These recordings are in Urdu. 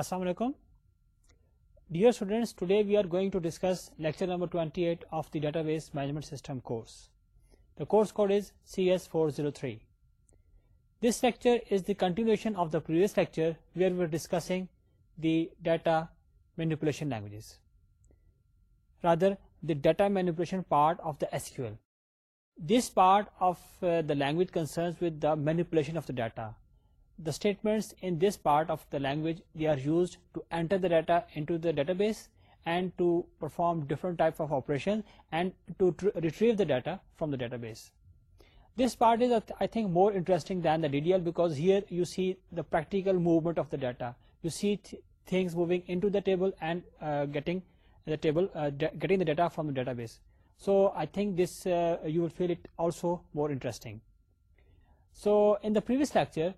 السلام علیکم dear students today we are going to discuss lecture number twenty eight of the database management system course the course code is C S four zero three this lecture is the continuation of the previous lecture we are discussing the data manipulation languages rather the data manipulation part of the S Q L this part of the language concerns with the manipulation of the data The statements in this part of the language, they are used to enter the data into the database and to perform different type of operations and to retrieve the data from the database. This part is I think more interesting than the DDL, because here you see the practical movement of the data. You see things moving into the table and uh, uh, getting the data from the database. So I think this uh, you will feel it also more interesting. So in the previous lecture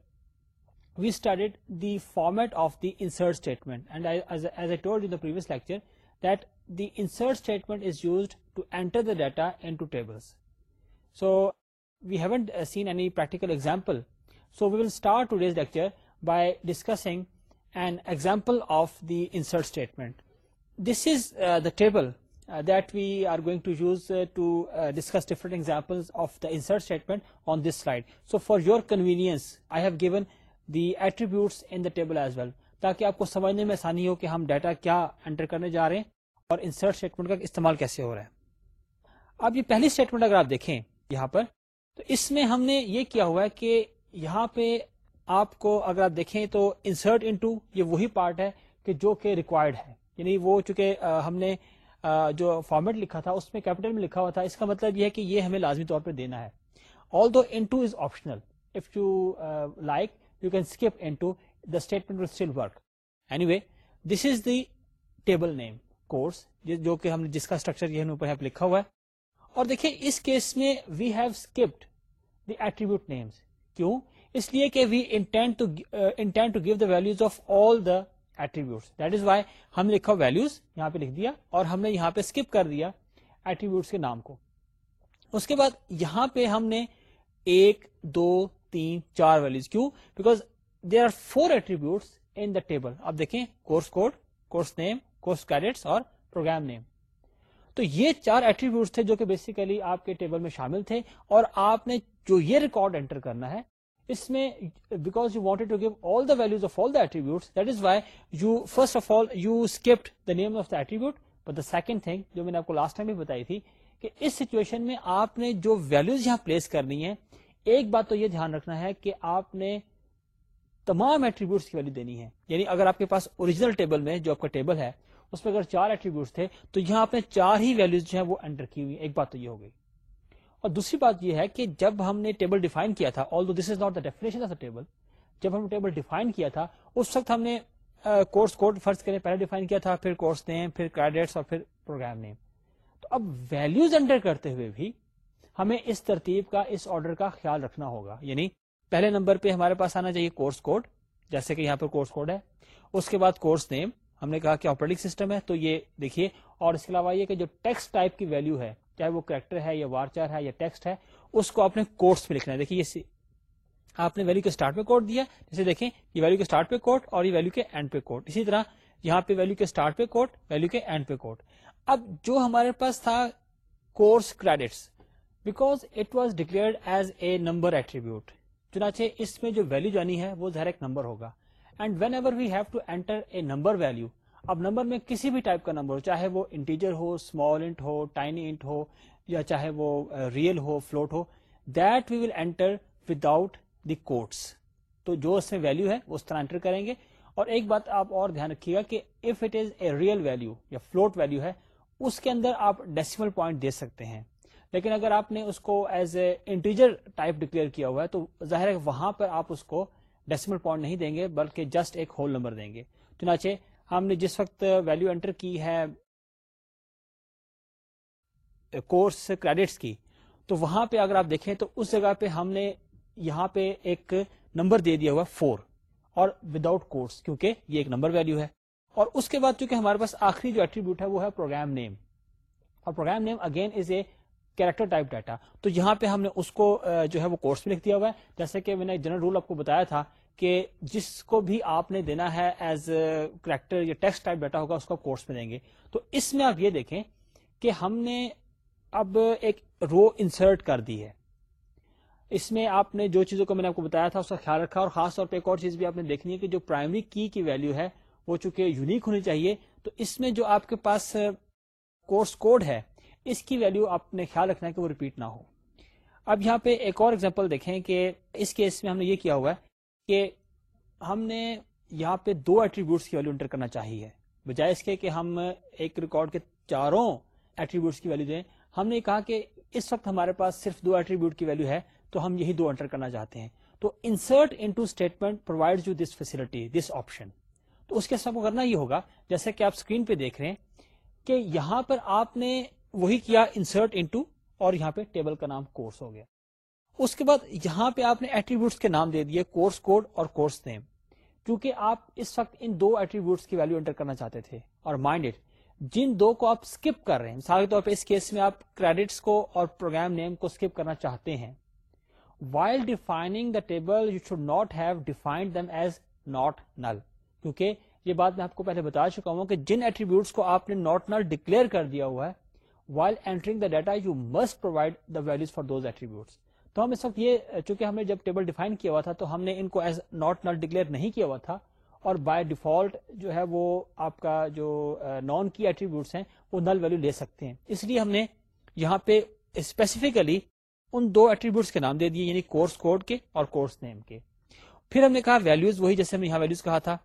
we studied the format of the insert statement, and as I told you in the previous lecture that the insert statement is used to enter the data into tables. So we haven't uh, seen any practical example, so we will start today's lecture by discussing an example of the insert statement. This is uh, the table uh, that we are going to use to discuss different examples of the insert statement on this slide. So for your convenience, I have given the attributes in the table as well تاکہ آپ کو سمجھنے میں آسانی ہو کہ ہم ڈیٹا کیا انٹر کرنے جا رہے ہیں اور انسرٹ اسٹیٹمنٹ کا استعمال کیسے ہو رہا ہے اب یہ پہلی اسٹیٹمنٹ اگر آپ دیکھیں یہاں پر تو اس میں ہم نے یہ کیا ہوا ہے کہ یہاں پہ آپ کو اگر آپ دیکھیں تو انسرٹ انٹو یہ وہی پارٹ ہے کہ جو کہ ریکوائرڈ ہے یعنی وہ چونکہ ہم نے جو فارمیٹ لکھا تھا اس میں کیپٹل میں لکھا ہوا تھا اس کا مطلب یہ ہے کہ یہ ہمیں لازمی طور پہ دینا ہے although into is optional if you like you can skip into the statement will still work anyway this is the table name course جو کہ ہم نے جس کا اسٹرکچر یہ اوپر لکھا ہوا ہے اور دیکھیں اس کیس میں we have skipped the attribute names کیوں اس لیے کہ we intend intend to give the values of all the attribute that is why ہم نے لکھا ویلوز یہاں پہ لکھ دیا اور ہم نے یہاں پہ اسکپ کر دیا ایٹریبیوٹس کے نام کو اس کے بعد یہاں پہ ہم نے ایک دو تین چار ویلوز کیوں because there are four attribute in the table آپ دیکھیں course code course name course credits اور پروگرام نیم تو یہ چار ایٹریبیوٹس تھے جو کہ بیسیکلی آپ کے ٹیبل میں شامل تھے اور آپ نے جو یہ ریکارڈ انٹر کرنا ہے اس میں because you wanted to give all the values of all the attributes that is why you first of all you asked the name of the attribute but the second thing جو میں نے آپ کو لاسٹ ٹائم بھی بتائی تھی کہ اس سچویشن میں آپ نے جو ویلوز یہاں پلیس کرنی ہے ایک بات تو یہ دھیان رکھنا ہے کہ آپ نے تمام ایٹریبیوٹس کی ویلو دینی ہے یعنی اگر آپ کے پاس اوریجنل ٹیبل میں جو آپ کا ٹیبل ہے اس میں اگر چار ایٹریبیوٹس تھے تو یہاں آپ نے چار ہی ویلوز جو ہیں وہ انٹر کی ہوئی ایک بات تو یہ ہو گئی اور دوسری بات یہ ہے کہ جب ہم نے ٹیبل ڈیفائن کیا تھا آل دو دس از آف دا ٹیبل جب ہم نے ٹیبل ڈیفائن کیا تھا اس وقت ہم نے کورس کوڈ فرض کریں پہلے ڈیفائن کیا تھا پھر کورس نیم پھر کریڈٹس اور پھر پروگرام نیم تو اب ویلوز انٹر کرتے ہوئے بھی ہمیں اس ترتیب کا اس آرڈر کا خیال رکھنا ہوگا یعنی پہلے نمبر پہ ہمارے پاس آنا چاہیے کورس کوڈ جیسے کہ یہاں پر کورس کوڈ ہے اس کے بعد کورس نیم ہم نے کہا کہ آپریٹنگ سسٹم ہے تو یہ دیکھیے اور اس کے علاوہ یہ کہ جو ٹیکسٹ کی ویلو ہے چاہے وہ کریکٹر ہے یا وارچر ہے یا ٹیکسٹ ہے اس کو آپ نے کورس پہ لکھنا ہے دیکھیے آپ نے ویلو کے اسٹارٹ پہ کوڈ دیا جیسے دیکھیں یہ ویلو کے اسٹارٹ پہ کوڈ اور یہ ویلو کے اینڈ پہ پہ کوڈ اسی طرح یہاں ویلو کے اسٹارٹ پہ کوڈ ویلو کے اینڈ پہ کوڈ اب جو ہمارے پاس تھا course credits it was declared as a number attribute چنانچہ اس میں جو ویلو جانی ہے وہ ایک نمبر ہوگا and whenever we have to enter a number value اب نمبر میں کسی بھی ٹائپ کا نمبر ہو چاہے وہ انٹیجر ہو اسمال انٹ ہو ٹائنی انٹ ہو یا چاہے وہ ریئل uh, ہو float who that we will enter without the quotes تو جو اس میں ویلو ہے وہ اس طرح انٹر کریں گے اور ایک بات آپ اور دھیان رکھیے گا کہ if it is a real value یا فلوٹ ویلو ہے اس کے اندر آپ ڈیسیمل پوائنٹ دے سکتے ہیں لیکن اگر آپ نے اس کو as a integer type declare کیا ہوا ہے تو ظاہر ہے وہاں پر آپ اس کو ڈیسیمل پوائنٹ نہیں دیں گے بلکہ جسٹ ایک ہول نمبر دیں گے چنانچہ ہم نے جس وقت ویلو انٹر کی ہے کورس کریڈٹس کی تو وہاں پہ اگر آپ دیکھیں تو اس جگہ پہ ہم نے یہاں پہ ایک نمبر دے دیا ہوا فور اور وداؤٹ کورس کیونکہ یہ ایک نمبر ویلو ہے اور اس کے بعد چونکہ ہمارے پاس آخری جو ایٹریبیوٹ ہے وہ ہے پروگرام نیم اور program name again is a character type data تو یہاں پہ ہم نے اس کو جو ہے وہ کورس میں لکھ دیا ہوا ہے جیسے کہ میں نے جنرل رول آپ کو بتایا تھا کہ جس کو بھی آپ نے دینا ہے ایز کریکٹر یا ٹیکسٹ ٹائپ ڈیٹا ہوگا اس کو کورس میں دیں گے تو اس میں آپ یہ دیکھیں کہ ہم نے اب ایک رو انسرٹ کر دی ہے اس میں آپ نے جو چیزوں کو میں نے آپ کو بتایا تھا اس کا خیال رکھا اور خاص طور پہ ایک اور چیز بھی آپ نے دیکھنی ہے کہ جو پرائمری کی ویلو ہے وہ چونکہ یونیک ہونی چاہیے تو اس میں جو آپ کے پاس کورس کوڈ ہے اس کی ویلو آپ نے خیال رکھنا ہے کہ وہ ریپیٹ نہ ہو اب یہاں پہ ایک اور ایگزامپل دیکھیں کہ اس کیس میں ہم نے یہ کیا ہوا ہے کہ ہم نے یہاں پہ دو ایٹریبیوٹس کی ویلو انٹر کرنا چاہیے بجائے اس کے کہ ہم ایک ریکارڈ کے چاروں ایٹریبیوٹس کی ویلو دیں ہم نے کہا کہ اس وقت ہمارے پاس صرف دو ایٹریبیوٹ کی ویلو ہے تو ہم یہی دو انٹر کرنا چاہتے ہیں تو insert into statement provide you this facility this option تو اس کے ساتھ کرنا یہ ہوگا جیسے کہ آپ اسکرین پہ دیکھ رہے ہیں کہ یہاں پر آپ نے وہی کیا انسرٹ انٹو اور یہاں پہ ٹیبل کا نام کورس ہو گیا اس کے بعد یہاں پہ آپ نے ایٹریبیوٹس کے نام دے دیے کورس کوڈ اور کورس نیم کیونکہ آپ اس وقت ان دو ایٹریبیوٹس کی ویلو انٹر کرنا چاہتے تھے اور مائنڈ جن دو کو آپ اسکپ کر رہے ہیں مثال کے طور پہ اس کیس میں آپ کریڈٹس کو اور پروگرام نیم کو اسکپ کرنا چاہتے ہیں while defining the table you should not have defined them as not null کیونکہ یہ بات میں آپ کو پہلے بتا چکا ہوں کہ جن ایٹریبیوٹس کو آپ نے ناٹ نل ڈکلیئر کر دیا ہوا ہے while entering the data you must provide the values for those attributes تو ہم اس وقت یہ چونکہ ہم ہم نے نے جب ٹیبل ڈیفائن کیا ہوا تھا تو ان کو ایز ناٹ نل ڈکلیئر نہیں کیا ہوا تھا اور بائی ڈیفالٹ جو ہے وہ آپ کا جو نان کی ایٹریبیوٹس ہیں وہ نل ویلو لے سکتے ہیں اس لیے ہم نے یہاں پہ اسپیسیفکلی ان دو ایٹریبیوٹس کے نام دے دیے یعنی کورس کوڈ کے اور کورس نیم کے پھر ہم نے کہا ویلوز وہی جیسے ہم نے یہاں ویلوز کہا تھا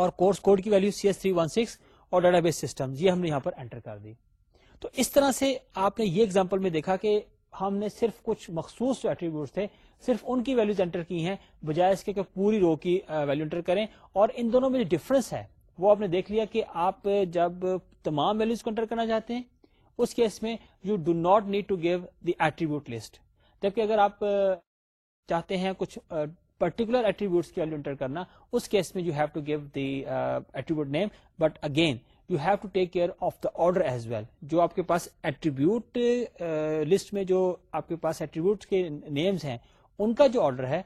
اور کورس کوڈ کی value C S three one six اور ڈیٹا بیس سسٹم یہ ہم نے یہاں پر انٹر کر دی تو اس طرح سے آپ نے یہ اگزامپل میں دیکھا کہ ہم نے صرف کچھ مخصوص جو ایٹریبیوٹ تھے صرف ان کی ویلوز انٹر کی ہیں بجائے اس کے کہ پوری رو کی ویلو انٹر کریں اور ان دونوں میں جو ڈفرنس ہے وہ آپ نے دیکھ لیا کہ آپ جب تمام ویلوز کو انٹر کرنا چاہتے ہیں اس کیس میں you do not need to give the attribute list جبکہ اگر آپ چاہتے ہیں کچھ پرٹیکولر ایٹریبیوٹ کی ویلو انٹر کرنا اس کیس میں you have to give the attribute name but again you have to take care of the order as well جو آپ کے پاس ایٹریبیوٹ لسٹ uh, میں جو آپ کے کے پاس ایٹریبیوٹ ہیں ان کا جو آرڈر ہے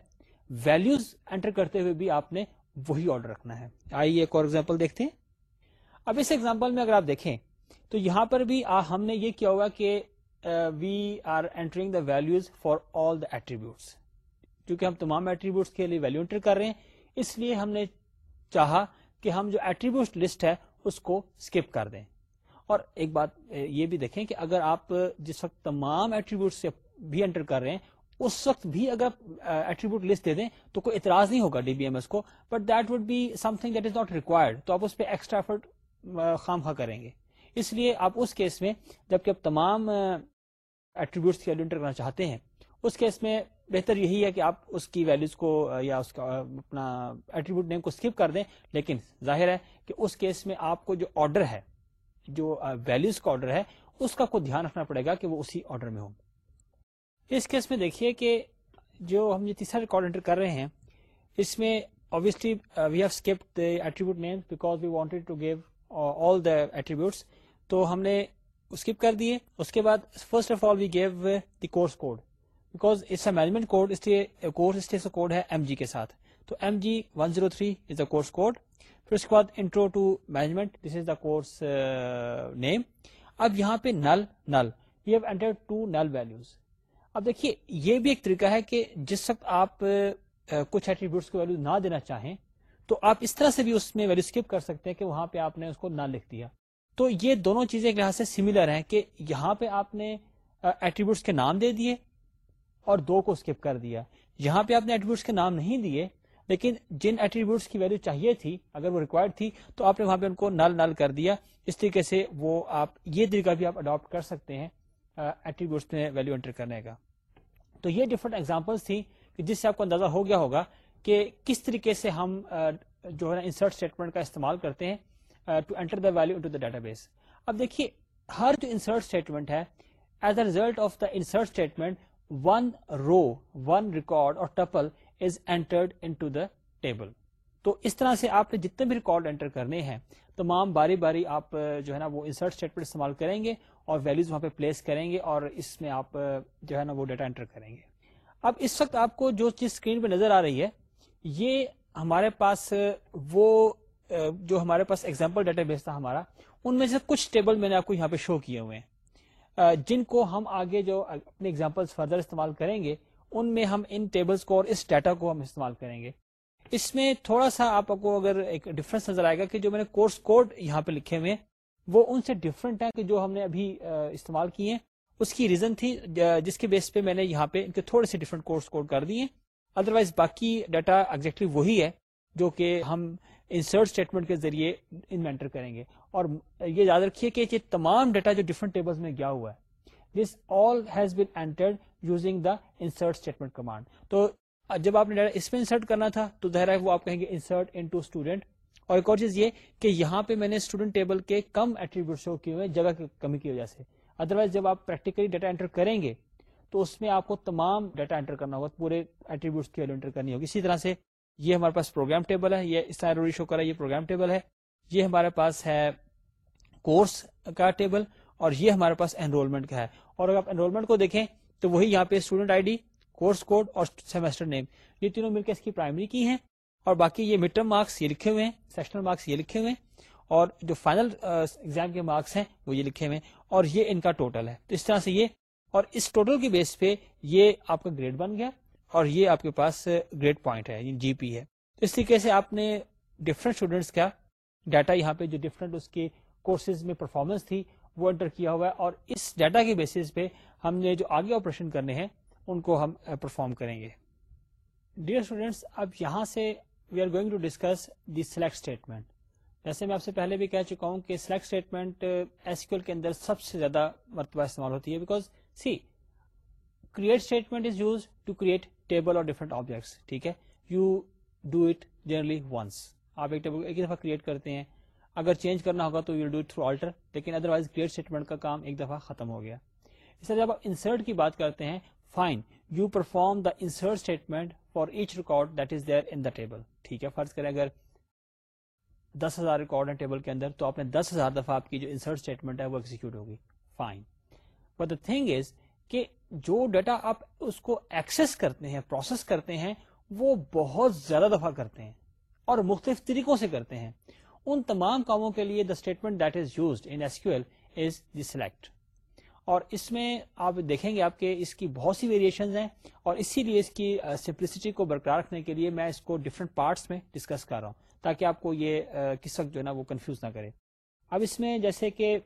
ویلوز اینٹر کرتے ہوئے بھی آپ نے وہی آرڈر رکھنا ہے آئیے ایک اور ایگزامپل دیکھتے ہیں اب اس ایگزامپل میں اگر آپ دیکھیں تو یہاں پر بھی ہم نے یہ کیا ہوا کہ we are entering the values for all the attributes کیونکہ ہم تمام ایٹریبیوٹس کے لیے ویلو اینٹر کر رہے ہیں اس لیے ہم نے چاہا کہ ہم جو ایٹریبیوٹ لسٹ ہے اس کو اسکپ کر دیں اور ایک بات یہ بھی دیکھیں کہ اگر آپ جس وقت تمام ایٹریبیوٹس بھی انٹر کر رہے ہیں اس وقت بھی اگر ایٹریبیوٹ لسٹ دے دیں تو کوئی اعتراض نہیں ہوگا ڈی بی ایم ایس کو but that would be something that is not required تو آپ اس پہ ایکسٹرا ایفرٹ خام خواہ کریں گے اس لیے آپ اس کیس میں جبکہ آپ تمام کی انٹر کرنا چاہتے ہیں اس کیس میں بہتر یہی ہے کہ آپ اس کی ویلوز کو یا اس کا اپنا ایٹریبیوٹ نیم کو اسکپ کر دیں لیکن ظاہر ہے کہ اس کیس میں آپ کو جو آرڈر ہے جو ویلوز کا آرڈر ہے اس کا کوئی دھیان رکھنا پڑے گا کہ وہ اسی آرڈر میں ہو اس کیس میں دیکھیے کہ جو ہم یہ تیسرا ریکارڈ انٹر کر رہے ہیں اس میں ایٹریبیوٹس تو ہم نے اسکپ کر دیے اس کے بعد first of all we give the course code because management code us code ہے ایم جی کے ساتھ تو M G one zero three is the course code پھر اس کے بعد intro to management this is the course name اب یہاں پہ null null have to null values اب دیکھیے یہ بھی ایک طریقہ ہے کہ جس وقت آپ کچھ ایٹریبیوٹس کو نہ دینا چاہیں تو آپ اس طرح سے بھی اس میں ویلو اسکپ کر سکتے ہیں کہ وہاں پہ آپ نے اس کو نہ لکھ دیا تو یہ دونوں چیزیں ایک لحاظ سے سملر ہیں کہ یہاں پہ آپ نے ایٹریبیوٹس کے نام دے دیے اور دو کو اسکپ کر دیا یہاں پہ آپ نے ایٹریبیوٹس کے نام نہیں دیے لیکن جن ایٹریبیوٹس کی ویلو چاہیے تھی اگر وہ ریکوائرڈ تھی تو آپ نے وہاں پہ ان کو نل نل کر دیا اس طریقے سے وہ آپ آپ یہ طریقہ بھی اڈاپٹ کر سکتے ہیں ایٹریبیوٹس میں ویلو انٹر کرنے کا تو یہ ڈفرنٹ ایگزامپل تھی جس سے آپ کو اندازہ ہو گیا ہوگا کہ کس طریقے سے ہم جو ہے انسرٹ اسٹیٹمنٹ کا استعمال کرتے ہیں to enter the value the database اب دیکھیے ہر جو انسرٹ اسٹیٹمنٹ ہے as a result of the insert statement one row one record or tuple is entered into the table تو اس طرح سے آپ نے جتنے بھی ریکارڈ انٹر کرنے ہیں تمام باری باری آپ جو ہے نا وہ انسرٹ اسٹیٹمنٹ استعمال کریں گے اور ویلوز وہاں پہ پلیس کریں گے اور اس میں آپ جو ہے نا وہ ڈیٹا انٹر کریں گے اب اس وقت آپ کو جو چیز اسکرین پہ نظر آ رہی ہے یہ ہمارے پاس وہ جو ہمارے پاس ایگزامپل ڈیٹا بیس تھا ہمارا ان میں سے کچھ ٹیبل میں نے آپ کو یہاں پہ شو کیے ہوئے ہیں جن کو ہم آگے جو اپنے اگزامپل فردر استعمال کریں گے ان میں ہم ان ٹیبلز کو اور اس ڈیٹا کو ہم استعمال کریں گے اس میں تھوڑا سا آپ کو اگر ایک ڈفرنس نظر آئے گا کہ جو میں نے کورس کوڈ یہاں پہ لکھے ہوئے وہ ان سے ڈفرینٹ ہیں کہ جو ہم نے ابھی استعمال کیے ہیں اس کی ریزن تھی جس کے بیس پہ میں نے یہاں پہ ان کے تھوڑے سے ڈفرینٹ کورس کوڈ کر دیے ادروائز باقی ڈیٹا ایگزیکٹلی وہی ہے جو کہ ہم انسرٹ اسٹیٹمنٹ کے ذریعے انوینٹر کریں گے اور یہ یاد رکھیے کہ یہ تمام ڈیٹا جو ڈفرنٹ ٹیبلز میں گیا ہوا ہے this all has been entered using the insert statement command تو جب آپ نے ڈیٹا اس میں انسرٹ کرنا تھا تو ظاہر ہے وہ آپ کہیں گے انسرٹ ان ٹو اسٹوڈنٹ اور ایک اور چیز یہ کہ یہاں پہ میں نے اسٹوڈنٹ ٹیبل کے کم ایٹریبیوٹ شو کیے ہوئے جگہ کی کمی کی وجہ سے ادروائز جب آپ پریکٹیکلی ڈیٹا انٹر کریں گے تو اس میں آپ کو تمام ڈیٹا انٹر کرنا ہوگا پورے ایٹریبیوٹس کی ویلو انٹر کرنی ہوگی اسی طرح سے یہ ہمارے پاس پروگرام ٹیبل ہے یہ اس ایرو شو کرا یہ پروگرام ٹیبل ہے یہ ہمارے پاس ہے کورس کا ٹیبل اور یہ ہمارے پاس انرولمنٹ کا ہے اور اگر آپ انرولمنٹ کو دیکھیں تو وہی یہاں پہ student I D course code اور سیمسٹر نیم یہ تینوں مل کے اس کی پرائمری کی ہیں اور باقی یہ مڈ ٹرم مارکس یہ لکھے ہوئے ہیں سیشنل مارکس یہ لکھے ہوئے ہیں اور جو فائنل ایگزام uh, کے مارکس ہیں وہ یہ لکھے ہوئے ہیں اور یہ ان کا ٹوٹل ہے تو اس طرح سے یہ اور اس ٹوٹل کے بیس پہ یہ آپ کا گریڈ بن گیا اور یہ آپ کے پاس گریڈ پوائنٹ ہے یعنی جی پی ہے اس طریقے سے آپ نے ڈفرنٹ اسٹوڈینٹس کا ڈیٹا یہاں پہ جو ڈفرنٹ اس کے کورسز میں پرفارمنس تھی وہ انٹر کیا ہوا ہے اور اس ڈیٹا کے بیسس پہ ہم نے جو آگے آپریشن کرنے ہیں ان کو ہم پرفارم کریں گے ڈیئر اسٹوڈینٹس اب یہاں سے we are going to discuss the select statement جیسے میں آپ سے پہلے بھی کہہ چکا ہوں کہ سلیکٹ اسٹیٹمنٹ ایسکیو کے اندر سب سے زیادہ مرتبہ استعمال ہوتی ہے because see create statement is used to create table اور ڈفرنٹ آبجیکٹس ٹھیک ہے you do it generally once آپ ایک ٹیبل ایک ہی دفعہ کریٹ کرتے ہیں اگر چینج کرنا ہوگا تو یو ڈو تھرو آلٹر لیکن ادروائز کریٹ اسٹیٹمنٹ کا کام ایک دفعہ ختم ہو گیا اس طرح جب آپ انسرٹ کی بات کرتے ہیں fine you perform the insert statement for each record that is there in the table ٹھیک ہے فرض کریں اگر دس ہزار ریکارڈ ہیں ٹیبل کے اندر تو آپ نے دس ہزار دفعہ آپ کی جو انسرٹ اسٹیٹمنٹ ہے وہ ایگزیکیوٹ ہوگی fine but the thing is کہ جو ڈیٹا آپ اس کو ایکسس کرتے ہیں پروسیس کرتے ہیں وہ بہت زیادہ دفعہ کرتے ہیں اور مختلف طریقوں سے کرتے ہیں ان تمام کاموں کے لیے the statement that is used in select اور اس میں آپ دیکھیں گے آپ کے اس کی بہت سی ویریشنز ہیں اور اسی لیے اس کی سمپلسٹی کو برقرار رکھنے کے لیے میں اس کو ڈفرینٹ پارٹس میں ڈسکس کر رہا ہوں تاکہ آپ کو یہ کس وقت جو ہے نا وہ کنفیوز نہ کرے اب اس میں جیسے کہ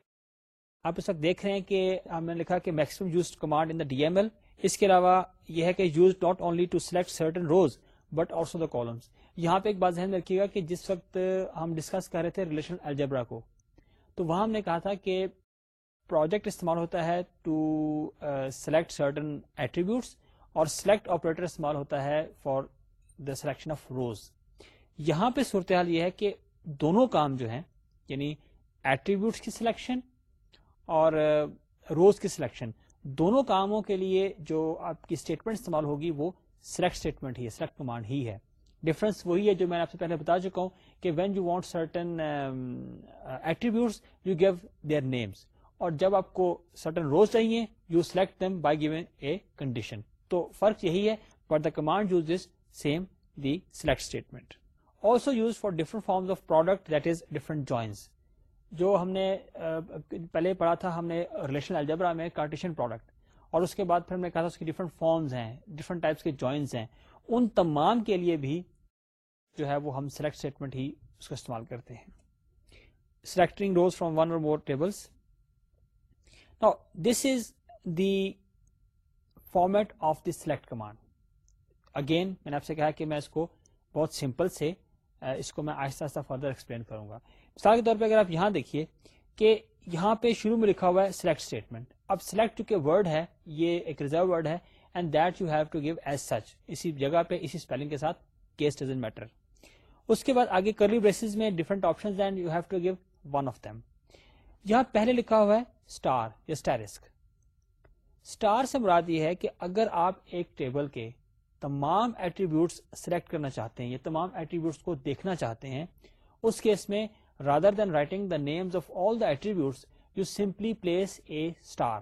آپ اس وقت دیکھ رہے ہیں کہ ہم نے لکھا کہ maximum used command in D M L اس کے علاوہ یہ ہے کہ used not only to select certain rows but also the columns یہاں پہ ایک بات ذہن رکھیے گا کہ جس وقت ہم ڈسکس کر رہے تھے ریلیشن الجبرا کو تو وہاں ہم نے کہا تھا کہ پروجیکٹ استعمال ہوتا ہے ٹو سلیکٹ سرٹن ایٹریبیوٹس اور سلیکٹ آپریٹر استعمال ہوتا ہے for the selection of rows یہاں پہ صورتحال یہ ہے کہ دونوں کام جو ہیں یعنی ایٹریبیوٹس کی سلیکشن اور روز کی سلیکشن دونوں کاموں کے لیے جو آپ کی اسٹیٹمنٹ استعمال ہوگی وہ سلیکٹ اسٹیٹمنٹ ہی ہے سلیکٹ کمانڈ ہی ہے ڈفرنس وہی ہے جو میں آپ سے پہلے بتا چکا ہوں کہ when you want certain attributes you give their names اور جب آپ کو سرٹن روز چاہیے you select them by given a condition تو فرق یہی ہے but the command use is same the select statement also use for different forms of product that is different joins جو ہم نے پہلے پڑھا تھا ہم نے ریلیشن الجبرا میں کارٹیشن پروڈکٹ اور اس کے بعد پھر ہم نے کہا تھا اس کے ڈفرنٹ فارمز ہیں ڈفرنٹ ٹائپس کے جوائنس ہیں ان تمام کے لیے بھی جو ہے وہ ہم سلیکٹ سٹیٹمنٹ ہی اس کا استعمال کرتے ہیں سلیکٹنگ روز فرام ون اور more tables this is the format of the select command again میں نے آپ سے کہا کہ میں اس کو بہت سمپل سے اس کو میں آہستہ آہستہ فردر ایکسپلین کروں گا مثال کے طور پہ اگر آپ یہاں دیکھیے کہ یہاں پہ شروع میں لکھا ہوا ہے سلیکٹ اسٹیٹمنٹ اب سلیکٹ کے ورڈ ہے یہ ایک ریزرو ورڈ ہے and that you have to give as such اسی جگہ پہ اسی اسپیلنگ کے ساتھ کیس ڈزنٹ میٹر اس کے بعد آگے کرلی بیس میں different option and you have to give one of them یہاں پہلے لکھا ہوا ہے اسٹار یا اسٹیرسک اسٹار سے مراد یہ ہے کہ اگر آپ ایک ٹیبل کے تمام ایٹریبیوٹس سلیکٹ کرنا چاہتے ہیں یا تمام ایٹریبیوٹس کو دیکھنا چاہتے ہیں اس کیس میں rather than writing the names of all the attributes you simply place a star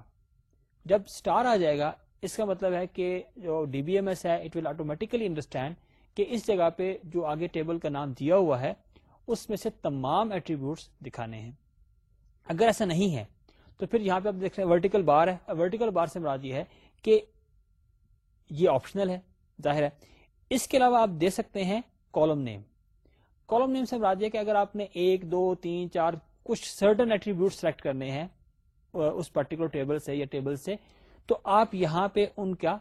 جب اسٹار آ جائے گا اس کا مطلب ہے کہ جو ڈی بی ایم ایس ہے اٹ ول انڈرسٹینڈ کہ اس جگہ پہ جو آگے ٹیبل کا نام دیا ہوا ہے اس میں سے تمام ایٹریبیوٹس دکھانے ہیں اگر ایسا نہیں ہے تو پھر یہاں پہ آپ دیکھ رہے ہیں ورٹیکل بار ہے ورٹیکل بار سے مراد یہ ہے کہ یہ آپشنل ہے ظاہر ہے اس کے علاوہ آپ دے سکتے ہیں کالم نیم کالم نیم سے مراد یہ کہ اگر آپ نے ایک دو تین چار کچھ سرٹن ایٹریبیوٹ سلیکٹ کرنے ہیں اس پرٹیکولر ٹیبل سے یا ٹیبل سے تو آپ یہاں پہ ان کا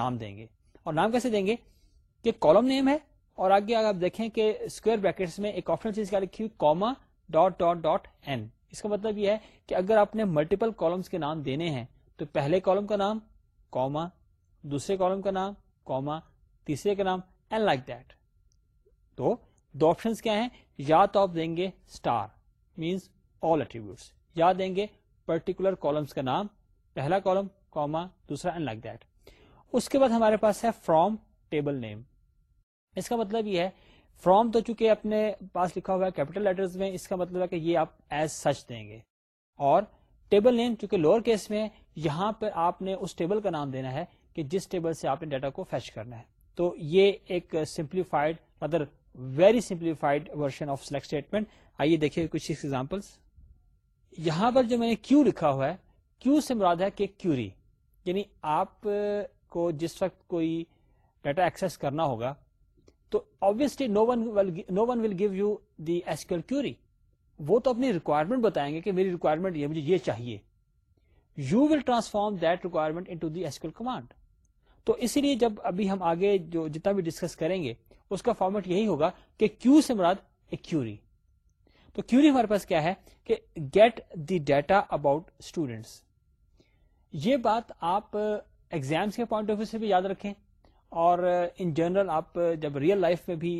نام دیں گے اور نام کیسے دیں گے کہ کالم نیم ہے اور آگے آپ دیکھیں کہ اسکوئر بریکٹس میں ایک آپشن چیز کیا لکھی ہوئی comma dot dot dot N اس کا مطلب یہ ہے کہ اگر آپ نے ملٹیپل کالمس کے نام دینے ہیں تو پہلے کالم کا نام کوما دوسرے کالم کا نام کوما تیسرے کا نام اینڈ لائک دیٹ تو دو آپشنس کیا ہیں یا تو آپ دیں گے اسٹار مینس آل یا دیں گے پرٹیکولر کالمس کا نام پہلا کالم دوسرا ان لائک دیٹ اس کے بعد ہمارے پاس ہے فرام ٹیبل نیم اس کا مطلب یہ ہے فرام تو چونکہ اپنے پاس لکھا ہوا ہے کیپٹل لیٹر میں اس کا مطلب ہے کہ یہ آپ ایز سچ دیں گے اور ٹیبل نیم چونکہ لوور کیس میں یہاں پہ آپ نے اس ٹیبل کا نام دینا ہے کہ جس ٹیبل سے آپ نے ڈیٹا کو فیچ کرنا ہے تو یہ ایک سمپلیفائڈ مدر مطلب very simplified version of select statement آئیے دیکھیے کچھ یہاں پر جو میں نے کیو لکھا ہوا ہے کیو سے مراد ہے کہ کیوری یعنی آپ کو جس وقت کوئی ڈیٹا ایکسس کرنا ہوگا تو obviously no one no one will give you the SQL query وہ تو اپنی ریکوائرمنٹ بتائیں گے کہ میری ریکوائرمنٹ یہ مجھے یہ چاہیے you will transform that requirement the command تو اسی لیے جب ابھی ہم آگے جو جتنا بھی ڈسکس کریں گے اس کا فارمیٹ یہی ہوگا کہ کیو سے مراد اے کیوری تو کیوری ہمارے پاس کیا ہے کہ get the data about students یہ بات آپ ایگزامس uh, کے پوائنٹ آف ویو سے بھی یاد رکھیں اور ان uh, جنرل آپ uh, جب ریئل لائف میں بھی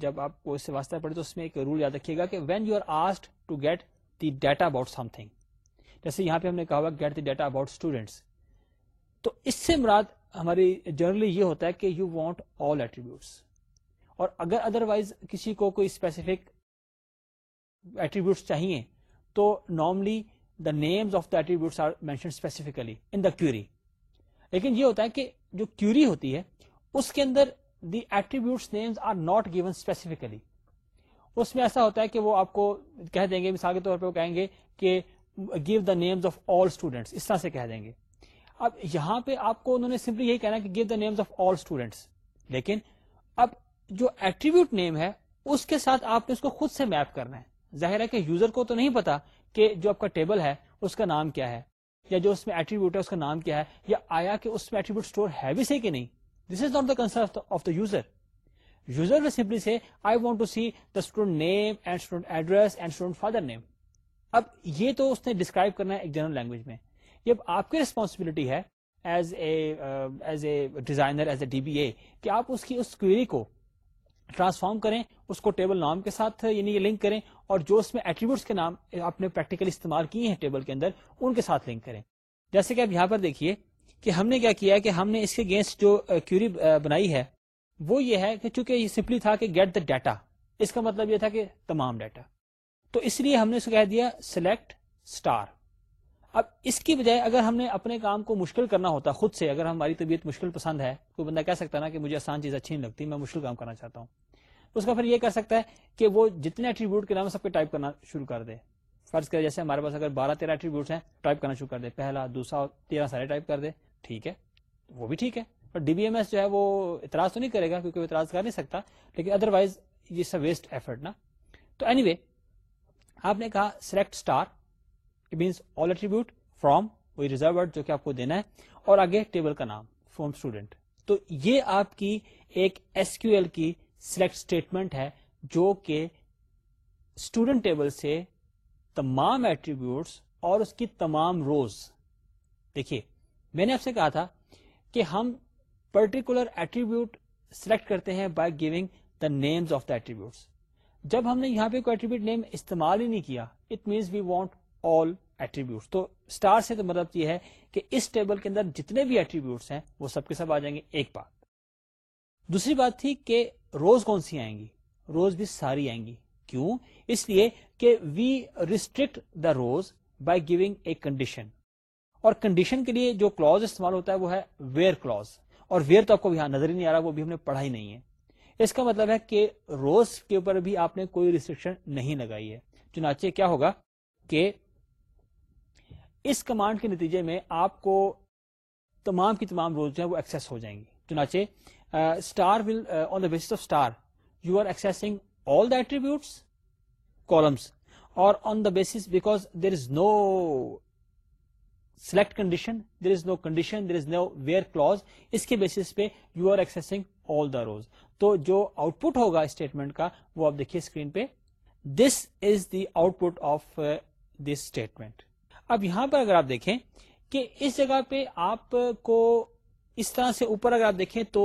جب آپ کو اس سے واسطہ پڑے تو اس میں ایک رول یاد رکھیے گا کہ when you are asked to get the data about something جیسے یہاں پہ ہم نے کہا ہوا get the data about students تو اس سے مراد ہماری جنرلی یہ ہوتا ہے کہ یو وانٹ آل ایٹریبیوٹس اور اگر ادروائز کسی کو کوئی اسپیسیفک ایٹریبیوٹس چاہیے تو normally the names of the attributes are mention specifically in the query لیکن یہ ہوتا ہے کہ جو کیوری ہوتی ہے اس کے اندر the attributes names are not given specifically اس میں ایسا ہوتا ہے کہ وہ آپ کو کہہ دیں گے مثال کے طور پہ وہ کہیں گے کہ give the names of all students اس طرح سے کہہ دیں گے اب یہاں پہ آپ کو انہوں نے سمپلی یہی کہنا کہ give the names of all students لیکن اب جو ایٹریبیوٹ نیم ہے اس کے ساتھ آپ نے اس کو خود سے میپ کرنا ہے ظاہر ہے کہ یوزر کو تو نہیں پتا کہ جو آپ کا ٹیبل ہے اس کا نام کیا ہے یا جو اس میں ایٹریبیوٹ ہے اس کا نام کیا ہے یا آیا کہ اس میں ایٹریبیوٹ اسٹور ہے بھی سے کہ نہیں this is not the concern of the user user میں simply say I want to see the student name and student address and student father name اب یہ تو اس نے ڈسکرائب کرنا ہے ایک جنرل لینگویج میں یہ آپ کی ریسپانسبلٹی ہے as a as a designer as a D B A کہ آپ اس کی اس کوئری کو ٹرانسفارم کریں اس کو ٹیبل نام کے ساتھ یعنی یہ لنک کریں اور جو اس میں ایٹریبیوٹس کے نام آپ نے پریکٹیکل استعمال کیے ہیں ٹیبل کے اندر ان کے ساتھ لنک کریں جیسے کہ آپ یہاں پر دیکھیے کہ ہم نے کیا کیا کہ ہم نے اس کے اگینسٹ جو کیوری بنائی ہے وہ یہ ہے کہ چونکہ یہ سمپلی تھا کہ گیٹ دا ڈیٹا اس کا مطلب یہ تھا کہ تمام ڈیٹا تو اس لیے ہم نے اس کو کہہ دیا سلیکٹ اسٹار اب اس کی بجائے اگر ہم نے اپنے کام کو مشکل کرنا ہوتا خود سے اگر ہماری طبیعت مشکل پسند ہے کوئی بندہ کہہ سکتا نا کہ مجھے آسان چیز اچھی نہیں لگتی میں مشکل کام کرنا چاہتا ہوں اس کا پھر یہ کر سکتا ہے کہ وہ جتنے ایٹریبیوٹ کے نام سب کے ٹائپ کرنا شروع کر دے فرض کرے جیسے ہمارے پاس اگر بارہ تیرہ ایٹریبیوٹ ہیں ٹائپ کرنا شروع کر دے پہلا دوسرا تیرہ سارے ٹائپ کر دے ٹھیک ہے وہ بھی ٹھیک ہے ڈی بی ایم ایس جو ہے وہ اعتراض تو نہیں کرے گا کیونکہ وہ اعتراض کر نہیں سکتا لیکن ادر وائز یہ سب ویسٹ ایفرٹ نا تو اینی وے آپ نے کہا select star it means all attribute from وہی ریزرو جو کہ آپ کو دینا ہے اور آگے ٹیبل کا نام فرام اسٹوڈینٹ تو یہ آپ کی ایک کیو ایل کی سلیکٹ اسٹیٹمنٹ ہے جو کہ اسٹوڈنٹ ٹیبل سے تمام ایٹریبیوٹس اور اس کی تمام روز دیکھیے میں نے آپ سے کہا تھا کہ ہم پرٹیکولر ایٹریبیوٹ سلیکٹ کرتے ہیں by giving the names of the attributes جب ہم نے یہاں پہ کوئی ایٹریبیوٹ نیم استعمال ہی نہیں کیا اٹ مینس وی وانٹ تو اسٹار سے تو مطلب یہ ہے کہ اس ٹیبل کے اندر جتنے بھی ایٹریبیوٹس ہیں وہ سب کے سب آ جائیں گے ایک بات دوسری بات تھی کہ روز کون سی آئیں گی روز بھی ساری آئیں گی کیوں اس لیے کہ we restrict the rows by giving a condition اور کنڈیشن کے لیے جو کلوز استعمال ہوتا ہے وہ ہے ویئر کلوز اور ویئر تو آپ کو نظر ہی نہیں آ رہا وہ بھی ہم نے پڑھا ہی نہیں ہے اس کا مطلب ہے کہ روز کے اوپر بھی آپ نے کوئی ریسٹرکشن نہیں لگائی ہے چنانچہ کیا ہوگا کہ اس کمانڈ کے نتیجے میں آپ کو تمام کی تمام روز جو ہے وہ ایکسیس ہو جائیں گے چنانچہ star will on the base of star you are accessing all the attributes columns or on the basis because there is no select condition there is no condition there is no where clause اس کے بیسس پہ you are accessing all the rows تو جو آؤٹ پٹ ہوگا اسٹیٹمنٹ کا وہ آپ دیکھیے اسکرین پہ this is the output of this statement اب یہاں پر اگر آپ دیکھیں کہ اس جگہ پہ آپ کو اس طرح سے اوپر اگر آپ دیکھیں تو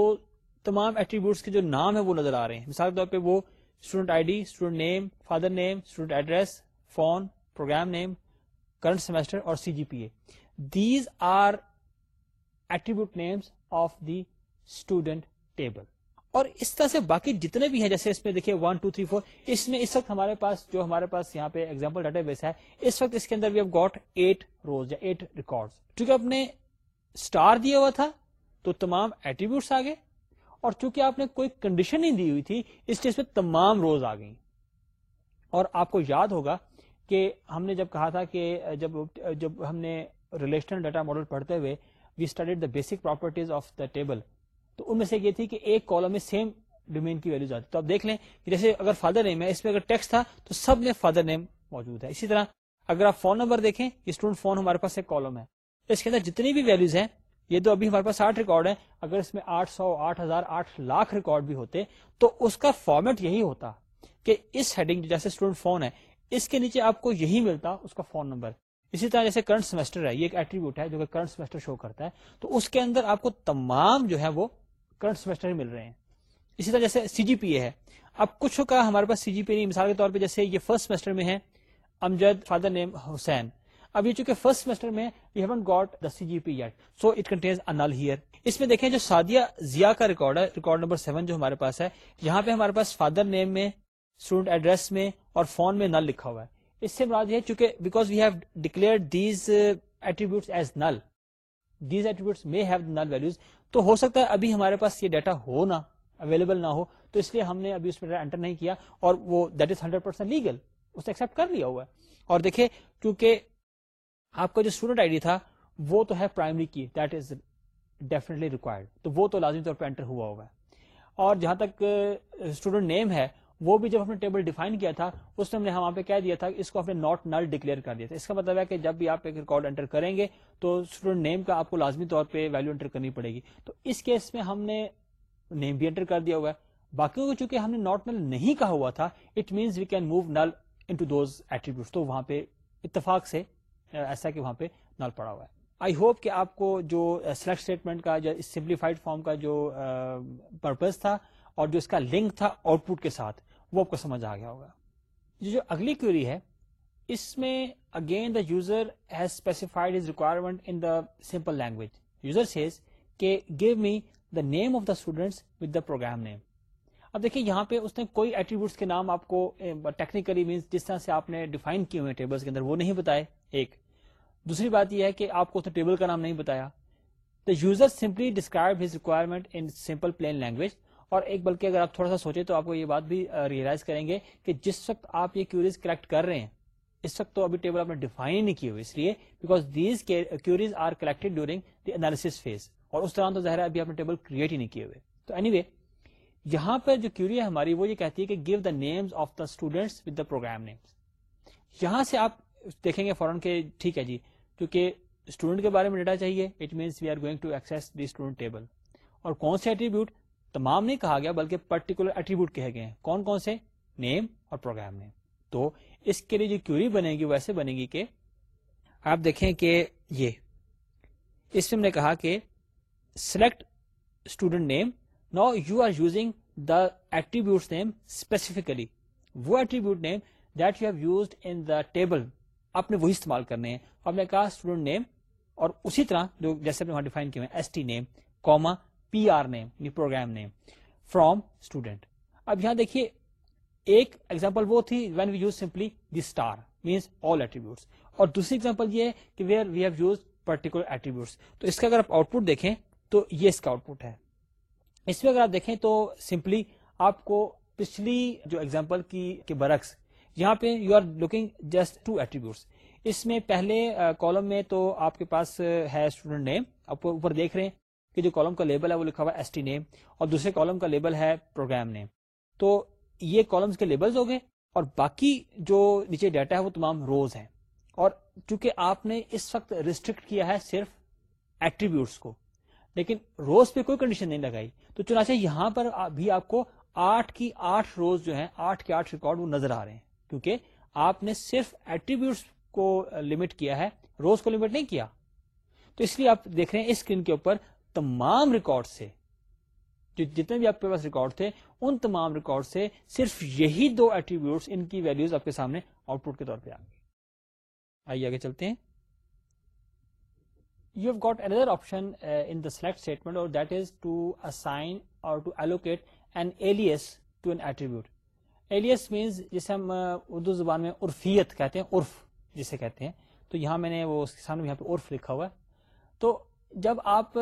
تمام ایٹریبیوٹس کے جو نام ہے وہ نظر آ رہے ہیں مثال کے طور پہ وہ student I D student name father name student address phone program name current semester اور C G P A these are attribute names of the student table اور اس طرح سے باقی جتنے بھی ہیں جیسے اس میں دیکھیے ون ٹو تھری فور اس میں اس وقت ہمارے پاس جو ہمارے پاس یہاں پہ ایگزامپل ڈاٹا بیس ہے اس وقت اس کے اندر وی ہیو گوٹ ایٹ روز یا ایٹ ریکارڈ چونکہ آپ نے اسٹار دیا ہوا تھا تو تمام ایٹریبیوٹس آ اور چونکہ آپ نے کوئی کنڈیشن نہیں دی ہوئی تھی اس چیز اس میں تمام روز آ گئی اور آپ کو یاد ہوگا کہ ہم نے جب کہا تھا کہ جب جب ہم نے ریلیشنل ڈیٹا ماڈل پڑھتے ہوئے we studied the basic properties of the table تو ان میں سے یہ تھی کہ ایک کالم میں سیم ڈومین کی ویلوز آتی تو آپ دیکھ لیں کہ جیسے اگر فادر نیم ہے اس میں اگر ٹیکس تھا تو سب میں فادر نیم موجود ہے اسی طرح اگر آپ فون نمبر دیکھیں یہ اسٹوڈنٹ فون ہمارے پاس ایک کالم ہے اس کے اندر جتنی بھی ویلوز ہیں یہ تو ابھی ہمارے پاس آٹھ ریکارڈ ہے آٹھ سو آٹھ آٹھ ہزار لاکھ ریکارڈ بھی ہوتے تو اس کا فارمیٹ یہی ہوتا کہ اس ہیڈنگ جیسے اسٹوڈنٹ فون ہے اس کے نیچے آپ کو یہی ملتا اس کا فون نمبر اسی طرح جیسے کرنٹ سیمسٹر ہے یہ ایک ایٹریبیوٹ ہے جو کرنٹ سیمسٹر شو کرتا ہے تو اس کے اندر آپ کو تمام جو ہے وہ کرنٹ سیمسٹر میں مل رہے ہیں اسی طرح جیسے سی جی پی اے ہے اب کچھ کا ہمارے پاس سی جی پی نہیں مثال کے طور پہ جیسے یہ فرسٹ سیمسٹر میں ہے امجد فادر نیم حسین اب یہ چونکہ فرسٹ سیمسٹر میں we haven't got the C G P yet so it contains null here اس میں دیکھیں جو سادیا ضیا کا ریکارڈ ہے ریکارڈ نمبر سیون جو ہمارے پاس ہے یہاں پہ ہمارے پاس فادر نیم میں اسٹوڈنٹ ایڈریس میں اور فون میں نل لکھا ہوا ہے اس سے مراد یہ چونکہ because we have declare these attributes as null these attributes may have null values تو ہو سکتا ہے ابھی ہمارے پاس یہ ڈیٹا ہو نہ اویلیبل نہ ہو تو اس لیے ہم نے ابھی اس میں انٹر نہیں کیا اور وہ that is hundred percent legal اس نے ایکسپٹ کر لیا ہوا ہے اور دیکھیں کیونکہ آپ کا جو اسٹوڈنٹ آئی ڈی تھا وہ تو ہے primary key that is definitely required تو وہ تو لازمی طور پہ انٹر ہوا ہوا ہے اور جہاں تک اسٹوڈنٹ نیم ہے وہ بھی جب ہم نے ٹیبل ڈیفائن کیا تھا اس میں ہم نے وہاں پہ کہہ دیا تھا اس کو ہم نے ناٹ نل ڈکلیئر کر دیا تھا اس کا مطلب ہے کہ جب بھی آپ ایک ریکارڈ انٹر کریں گے تو اسٹوڈنٹ نیم کا آپ کو لازمی طور پہ ویلو انٹر کرنی پڑے گی تو اس کیس میں ہم نے نیم بھی انٹر کر دیا ہوا ہے باقی کو چونکہ ہم نے ناٹ نل نہیں کہا ہوا تھا it means we can move null those attribute تو وہاں پہ اتفاق سے ایسا کہ وہاں پہ نل پڑا ہوا ہے آئی ہوپ کہ آپ کو جو سلیکٹ اسٹیٹمنٹ کا یا سمپلیفائڈ فارم کا جو پرپز تھا اور جو اس کا لنک تھا آؤٹ پٹ کے ساتھ وہ آپ کو سمجھ آ گیا ہوگا یہ جو اگلی کیوری ہے اس میں again the user has specified his requirement in the simple language user says کہ give me the name of the students with the program name اب دیکھیے یہاں پہ اس نے کوئی ایٹریبیوٹس کے نام آپ کو ٹیکنیکلی eh, مینس جس طرح سے آپ نے ڈیفائن کیے ہوئے ٹیبلس کے اندر وہ نہیں بتایا ایک دوسری بات یہ ہے کہ آپ کو اس نے ٹیبل کا نام نہیں بتایا the user simply describe his requirement in simple plain language اور ایک بلکہ اگر آپ تھوڑا سا سوچیں تو آپ کو یہ بات بھی ریئلائز کریں گے کہ جس وقت آپ یہ کیوریز کلیکٹ کر رہے ہیں اس وقت تو ابھی ٹیبل آپ نے ڈیفائن نہیں کی ہوئی اس لیے because these queries are collected during the analysis phase اور اس دوران تو ظاہر ہے ابھی آپ نے ٹیبل کریٹ ہی نہیں کیے ہوئے تو اینی anyway, وے یہاں پر جو کیوری ہے ہماری وہ یہ کہتی ہے کہ give the names of the students with the program names یہاں سے آپ دیکھیں گے فوراً کہ ٹھیک ہے جی کیونکہ اسٹوڈنٹ کے بارے میں ڈیٹا چاہیے it means we are going to access the student table اور کون سے ایٹریبیوٹ تمام نہیں کہا گیا بلکہ پرٹیکولر ایٹریبیوٹ کہے گئے ہیں کون کون سے نیم اور پروگرام نیم تو اس کے لیے جو کیوری بنے گی ویسے بنے گی کہ آپ دیکھیں کہ یہ اس میں ہم نے کہا کہ select student name now you are using the attribute name specifically وہ attribute name that you have used in the table آپ نے وہی استعمال کرنے ہیں ہم نے کہا اسٹوڈنٹ نیم اور اسی طرح جو جیسے ہم نے ڈیفائن کیے S T name comma P R name یعنی پروگرام نیم فرام اسٹوڈینٹ اب یہاں دیکھیے ایک ایگزامپل وہ تھی when we use simply the star means all attributes اور دوسری ایگزامپل یہ ہے کہ where we have use particular attributes تو اس کا اگر آپ آؤٹ دیکھیں تو یہ اس کا آؤٹ پٹ ہے اس میں اگر آپ دیکھیں تو سمپلی آپ کو پچھلی جو ایگزامپل کی برعکس یہاں پہ you are looking just to attributes اس میں پہلے کالم میں تو آپ کے پاس ہے اسٹوڈنٹ نیم آپ اوپر دیکھ رہے ہیں کہ جو کالم کا لیبل ہے وہ لکھا ہوا ایس ٹی نیم اور دوسرے کالم کا لیبل ہے پروگرام نیم تو یہ کالمس کے لیبلز ہو گئے اور باقی جو نیچے ڈیٹا ہے وہ تمام روز ہیں اور چونکہ آپ نے اس وقت ریسٹرکٹ کیا ہے صرف ایٹریبیوٹس کو لیکن روز پہ کوئی کنڈیشن نہیں لگائی تو چنانچہ یہاں پر بھی آپ کو آٹھ کی آٹھ روز جو ہیں آٹھ کے آٹھ ریکارڈ وہ نظر آ رہے ہیں کیونکہ آپ نے صرف ایٹریبیوٹس کو لمٹ کیا ہے روز کو لمٹ نہیں کیا تو اس لیے آپ دیکھ رہے ہیں اس اسکرین کے اوپر تمام ریکارڈ سے جو جتنے بھی آپ کے پاس ریکارڈ تھے ان تمام ریکارڈ سے صرف یہی دو ایٹریبیوٹس ان کی ویلیوز آپ کے سامنے آؤٹ پٹ کے طور پہ آ گئی آئیے آگے چلتے ہیں you have got another option in the select statement اور دیٹ از ٹو اسائن اور to allocate an alias to an attribute alias means جسے ہم uh, اردو زبان میں عرفیت کہتے ہیں عرف جسے کہتے ہیں تو یہاں میں نے وہ اس کے سامنے یہاں پہ عرف لکھا ہوا ہے تو جب آپ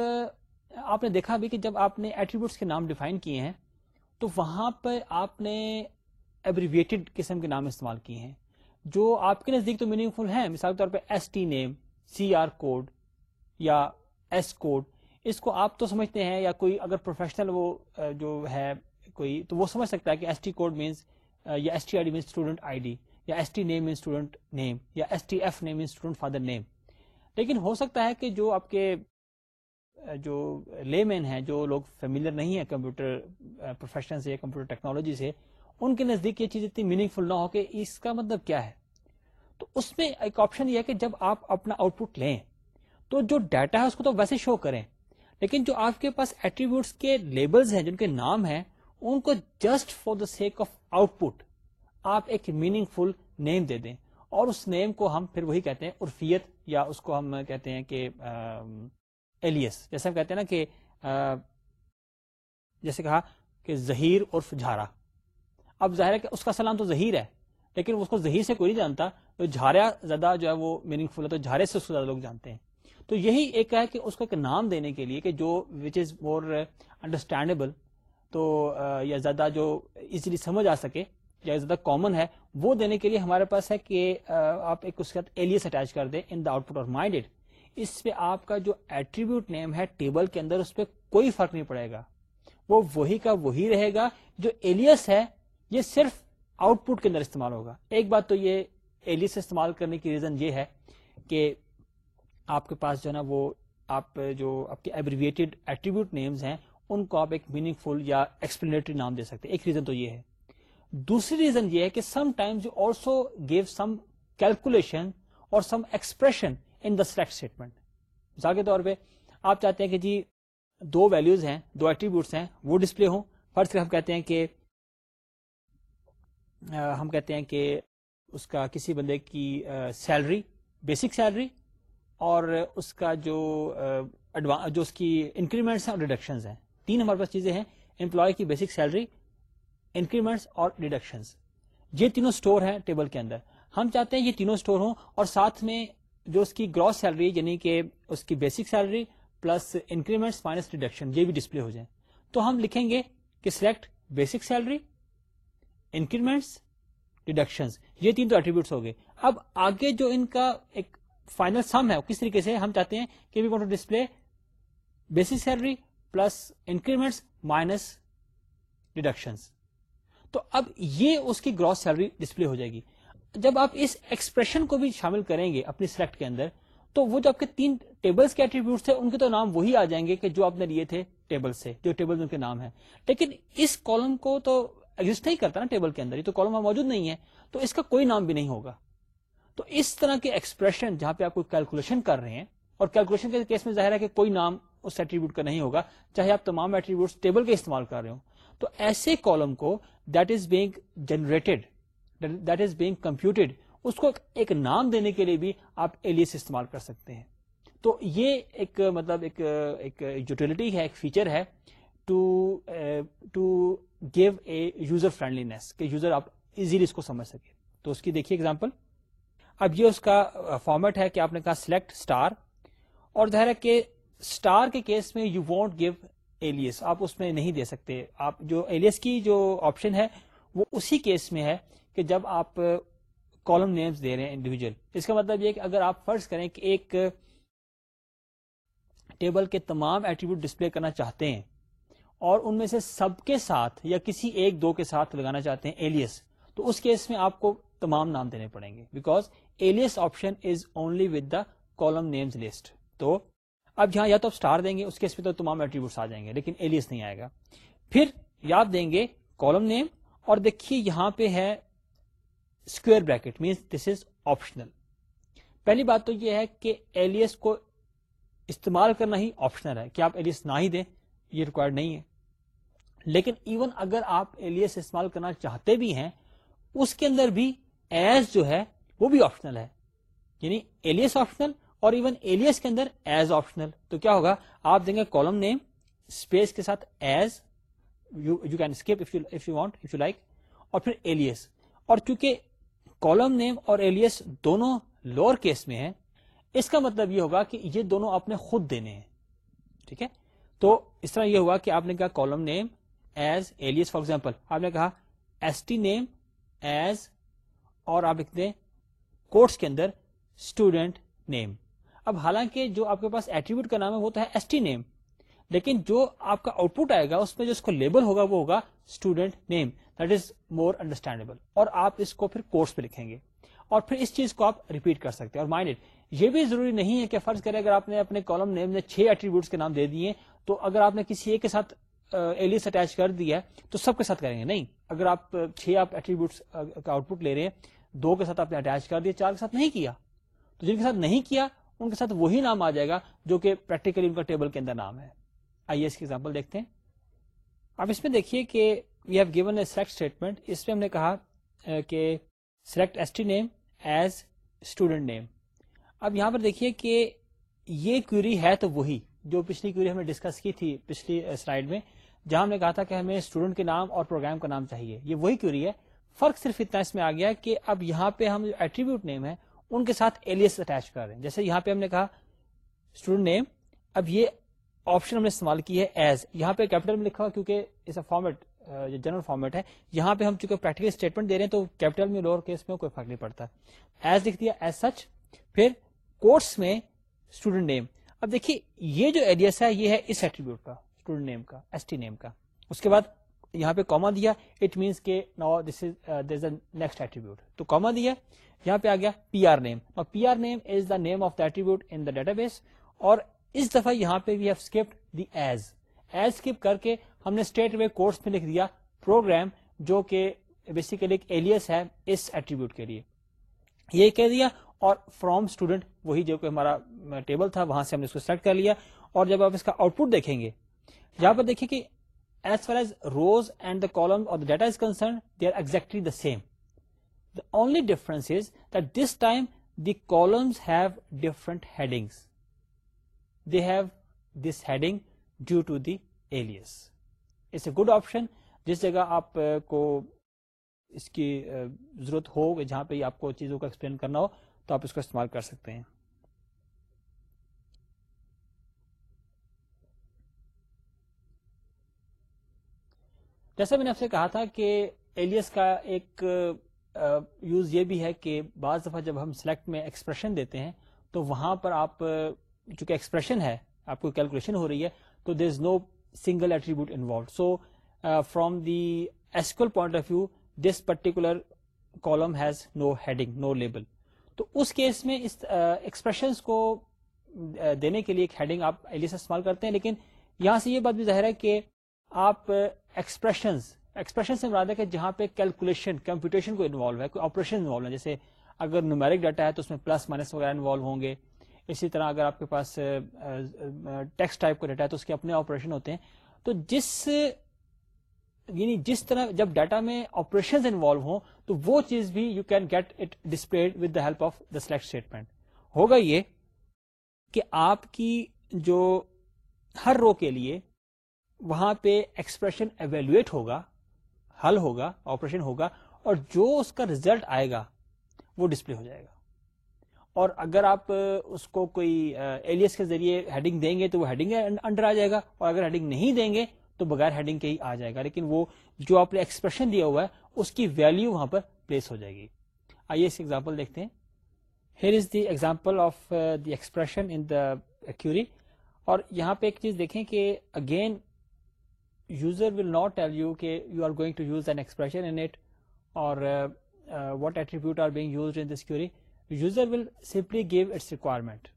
آپ نے دیکھا بھی کہ جب آپ نے ایٹریبیوٹس کے نام ڈیفائن کیے ہیں تو وہاں پہ آپ نے ایبریویٹڈ قسم کے نام استعمال کیے ہیں جو آپ کے نزدیک تو میننگ فل ہیں مثال کے طور پہ S S T name C R code code یا اس کو آپ تو سمجھتے ہیں یا کوئی اگر پروفیشنل وہ جو ہے کوئی تو وہ سمجھ سکتا ہے کہ ایس ٹی کوڈ مینس یا S T I D means student I D یا S T name means student name یا S T F name student father name لیکن ہو سکتا ہے کہ جو آپ کے جو لے مین ہیں جو لوگ فیملیئر نہیں ہیں کمپیوٹر پروفیشن سے کمپیوٹر ٹیکنالوجی سے ان کے نزدیک یہ چیز اتنی میننگ فل نہ ہو کہ اس کا مطلب کیا ہے تو اس میں ایک آپشن یہ ہے کہ جب آپ اپنا آؤٹ پٹ لیں تو جو ڈیٹا ہے اس کو تو ویسے شو کریں لیکن جو آپ کے پاس ایٹریبیوٹس کے لیبلز ہیں جن کے نام ہیں ان کو just for the sake of output آپ ایک میننگ فل نیم دے دیں اور اس نیم کو ہم پھر وہی کہتے ہیں عرفیت یا اس کو ہم کہتے ہیں کہ ایلیس جیسے ہم کہتے ہیں نا کہ جیسے کہا کہ ظہیر اور سلام تو ظہیر ہے لیکن اس کو ظہیر سے کوئی نہیں جانتا جھارا زیادہ جو ہے وہ میننگ فل ہے تو جھارے سے اس کو زیادہ لوگ جانتے ہیں تو یہی ایک ہے کہ اس کو ایک نام دینے کے لیے کہ جو وچ از مور انڈرسٹینڈیبل تو یا زیادہ جو ایزیلی سمجھ آ سکے یا زیادہ کامن ہے وہ دینے کے لیے ہمارے پاس ہے کہ آپ ایک اس کے ساتھ ایلیس اٹیچ کر دیں in the output of minded اس پہ آپ کا جو ایٹریبیوٹ نیم ہے ٹیبل کے اندر اس پہ کوئی فرق نہیں پڑے گا وہ وہی کا وہی رہے گا جو ایلیس ہے یہ صرف آؤٹ پٹ کے اندر استعمال ہوگا ایک بات تو یہ ایلیس استعمال کرنے کی ریزن یہ ہے کہ آپ کے پاس جو ہے نا وہ آپ جو آپ کے ایبریویٹڈ ایٹریبیوٹ نیمز ہیں ان کو آپ ایک میننگ فل یا ایکسپلینٹری نام دے سکتے ایک ریزن تو یہ ہے دوسری ریزن یہ ہے کہ sometimes you also give some calculation اور some expression in the select statement مثال کے طور پہ آپ چاہتے ہیں کہ جی دو ویلوز ہیں دو ایٹریبیوٹس ہیں وہ ڈسپلے ہوں فرض کر ہم کہتے ہیں کہ ہم کہتے ہیں کہ اس کا کسی بندے کی سیلری بیسک سیلری اور اس کا جو جو اس کی انکریمنٹس اور ڈیڈکشنز ہیں تین ہمارے پاس چیزیں ہیں امپلائی کی بیسک سیلری انکریمنٹس اور ڈیڈکشنز یہ تینوں سٹور ہیں ٹیبل کے اندر ہم چاہتے ہیں یہ تینوں سٹور ہوں اور ساتھ میں جو اس کی گراس سیلری یعنی کہ اس کی basic salary plus increments minus deduction یہ بھی ڈسپلے ہو جائیں تو ہم لکھیں گے کہ select basic salary increments deduction یہ تین تو ایٹریبیوٹس ہو گئے اب آگے جو ان کا ایک فائنل سم ہے کس طریقے سے ہم چاہتے ہیں کہ we want display basic salary plus increments minus deduction تو اب یہ اس کی گراس سیلری ڈسپلے ہو جائے گی جب آپ اس ایکسپریشن کو بھی شامل کریں گے اپنی سلیکٹ کے اندر تو وہ جو آپ کے تین ٹیبلز کے ایٹریبیوٹ تھے ان کے تو نام وہی آ جائیں گے کہ جو آپ نے لیے تھے ٹیبل سے جو ٹیبل کے نام ہے لیکن اس کالم کو تو ایگزٹ نہیں کرتا نا ٹیبل کے اندر یہ تو کالم وہاں موجود نہیں ہے تو اس کا کوئی نام بھی نہیں ہوگا تو اس طرح کے ایکسپریشن جہاں پہ آپ کو کیلکولیشن کر رہے ہیں اور کیلکولیشن کے کیس میں ظاہر ہے کہ کوئی نام اس ایٹریبیوٹ کا نہیں ہوگا چاہے آپ تمام ٹیبل کے استعمال کر رہے ہو تو ایسے کالم کو that is being generated that is being computed اس کو ایک نام دینے کے لیے بھی آپ ایلیس استعمال کر سکتے ہیں تو یہ ایک مطلب ایک یوٹیلٹی ہے ایک فیچر ہے to to give a user friendliness کہ یوزر آپ ایزیلی اس کو سمجھ سکے تو اس کی دیکھیے اگزامپل اب یہ اس کا فارمیٹ ہے کہ آپ نے کہا سلیکٹ اسٹار اور ظاہر ہے کہ اسٹار کے کیس میں یو وانٹ گیو ایلیس آپ اس میں نہیں دے سکتے آپ جو ایلیس کی جو آپشن ہے وہ اسی کیس میں ہے کہ جب آپ کالم نیمز دے رہے ہیں انڈیویجل اس کا مطلب یہ کہ اگر آپ فرض کریں کہ ایک ٹیبل کے تمام ایٹریبیوٹ ڈسپلے کرنا چاہتے ہیں اور ان میں سے سب کے ساتھ یا کسی ایک دو کے ساتھ لگانا چاہتے ہیں ایلیس تو اس کیس میں آپ کو تمام نام دینے پڑیں گے because alias option is only with the column names list تو اب جہاں یا تو آپ اسٹار دیں گے اس کیس میں تو تمام ایٹریبیوٹس آ جائیں گے لیکن ایلیس نہیں آئے گا پھر یاد دیں گے کالم نیم اور دیکھیے یہاں پہ ہے square bracket means this is optional پہلی بات تو یہ ہے کہ ایلیس کو استعمال کرنا ہی آپشنل ہے کہ آپ ایلیس نہ ہی دیں یہ ریکوائرڈ نہیں ہے لیکن ایون اگر آپ ایلیس استعمال کرنا چاہتے بھی ہیں اس کے اندر بھی ایز جو ہے وہ بھی آپشنل ہے یعنی ایلیس آپشنل اور ایون ایلیس کے اندر ایز آپشنل تو کیا ہوگا آپ دیں گے کالم نیم اسپیس کے ساتھ as you you can if you like اور پھر ایلیس اور چونکہ کالم نیم اور ایلیس دونوں لوور کیس میں ہیں اس کا مطلب یہ ہوگا کہ یہ دونوں آپ نے خود دینے ہیں ٹھیک ہے تو اس طرح یہ ہوا کہ آپ نے کہا column name as alias for example آپ نے کہا ایس ٹی نیم ایز اور آپ لکھ دیں کوٹس کے اندر اسٹوڈنٹ نیم اب حالانکہ جو آپ کے پاس ایٹریبیوٹ کا نام ہے وہ تو ہے ایس ٹی نیم لیکن جو آپ کا آؤٹ پٹ آئے گا اس میں جو اس کو لیبل ہوگا وہ ہوگا student name that is more understandable اور آپ اس کو پھر کورس پہ لکھیں گے اور پھر اس چیز کو آپ ریپیٹ کر سکتے ہیں اور مائنڈ یہ بھی ضروری نہیں ہے کہ فرض کریں اگر آپ نے اپنے کالم نیم نے چھ ایٹریبیوٹس کے نام دے دیے تو اگر آپ نے کسی ایک کے ساتھ ایلیس اٹیچ کر دیا ہے تو سب کے ساتھ کریں گے نہیں اگر آپ چھ آپ ایٹریبیوٹس کا آؤٹ پٹ لے رہے ہیں دو کے ساتھ آپ نے اٹیچ کر دیا چار کے ساتھ نہیں کیا تو جن کے ساتھ نہیں کیا ان کے ساتھ وہی نام آ جائے گا جو کہ پریکٹیکلی ان کا ٹیبل کے اندر نام ہے کی ایگزامپل دیکھتے ہیں اب اس میں دیکھیے کہ we have given a select statement اس میں ہم نے کہا کہ select S T name as student name اب یہاں پر دیکھیے کہ یہ کیوری ہے تو وہی جو پچھلی کیوری ہم نے ڈسکس کی تھی پچھلی سلائڈ میں جہاں ہم نے کہا تھا کہ ہمیں اسٹوڈنٹ کے نام اور پروگرام کا نام چاہیے یہ وہی کیوری ہے فرق صرف اتنا اس میں آ گیا کہ اب یہاں پہ ہم ایٹریبیوٹ نیم ہے ان کے ساتھ ایلیس اٹیچ کر رہے ہیں جیسے یہاں پہ ہم نے کہا اسٹوڈنٹ نیم اب یہ آپشن ہم نے استعمال کی ہے ایز یہاں پہ کیپٹل میں لکھا کیونکہ فارمیٹ جو جنرل فارمیٹ ہے یہاں پہ ہم چونکہ پریکٹیکل اسٹیٹمنٹ دے رہے ہیں تو کیپٹل میں لوور کیس میں کوئی فرق نہیں پڑتا ایز لکھ دیا ایز سچ پھر کورس میں اسٹوڈنٹ نیم اب دیکھیے یہ جو ایڈیس ہے یہ ہے اس ایٹریبیوٹ کا اسٹوڈنٹ نیم کا ایس ٹی نیم کا اس کے بعد یہاں پہ کاما دیا it means okay now this is this a next attribute تو کاما دیا یہاں پہ آ گیا P R name P R name is the name of the attribute in the data base اور اس دفعہ یہاں پہ we have hope the as as کر کے ہم نے اسٹیٹ وے کورس میں لکھ دیا پروگرام جو کہ بیسیکلی ایک ایلیس ہے اس ایٹریبیوٹ کے لیے یہ کہہ دیا اور فرام اسٹوڈنٹ وہی جو کہ ہمارا ٹیبل تھا وہاں سے ہم نے اس کو سلیکٹ کر لیا اور جب آپ اس کا آؤٹ پٹ دیکھیں گے یہاں پر دیکھیں کہ as far as rows and the column اور data is concern are exactly the same the only difference is this time they have different headings they have this heading due to the alias it's a good option جس جگہ آپ کو اس کی ضرورت ہو جہاں پہ آپ کو چیزوں کو ایکسپلین کرنا ہو تو آپ اس کا استعمال کر سکتے ہیں جیسا میں نے آپ سے کہا تھا کہ ایلیس کا ایک یوز یہ بھی ہے کہ بعض دفعہ جب ہم سلیکٹ میں ایکسپریشن دیتے ہیں تو وہاں پر آپ چونکہ ایکسپریشن ہے آپ کو کیلکولیشن ہو رہی ہے تو there is no single attribute involve so from the SQL point of view this particular column has no heading no label تو اس کیس میں اس uh, کو uh, دینے کے لیے ایک ہیڈنگ آپ ایلیس استعمال کرتے ہیں لیکن یہاں سے یہ بات بھی ظاہر ہے کہ آپ uh, ایکسپریشن ایکسپریشن جہاں پہ کیلکولیشن کمپیوٹیشن کو انوالو ہے کوئی آپریشن انوالو ہے جیسے اگر نومیرک ڈاٹا ہے تو اس میں پلس مائنس وغیرہ انوالو ہوں گے اسی طرح اگر آپ کے پاس ٹیکس ٹائپ کا ڈیٹا ہے تو اس کے اپنے آپریشن ہوتے ہیں تو جس یعنی جس طرح جب ڈیٹا میں آپریشن انوالو ہوں تو وہ چیز بھی you can get it display with the help of the select statement ہوگا یہ کہ آپ کی جو ہر رو کے لیے وہاں پہ ایکسپریشن ایویلویٹ ہوگا حل ہوگا آپریشن ہوگا اور جو اس کا ریزلٹ آئے گا وہ ڈسپلے ہو جائے گا اور اگر آپ اس کو کوئی ایلیس کے ذریعے ہیڈنگ دیں گے تو وہ ہیڈنگ انڈر آ جائے گا اور اگر ہیڈنگ نہیں دیں گے تو بغیر ہیڈنگ کے ہی آ جائے گا لیکن وہ جو آپ نے ایکسپریشن دیا ہوا ہے اس کی ویلو وہاں پر پلیس ہو جائے گی آئیے اس ایگزامپل دیکھتے ہیں here is the example of the expression in the query اور یہاں پہ ایک چیز دیکھیں کہ again user will not tell you کہ you are going to use an expression in it اور what attribute are being use this query user will simply give its requirement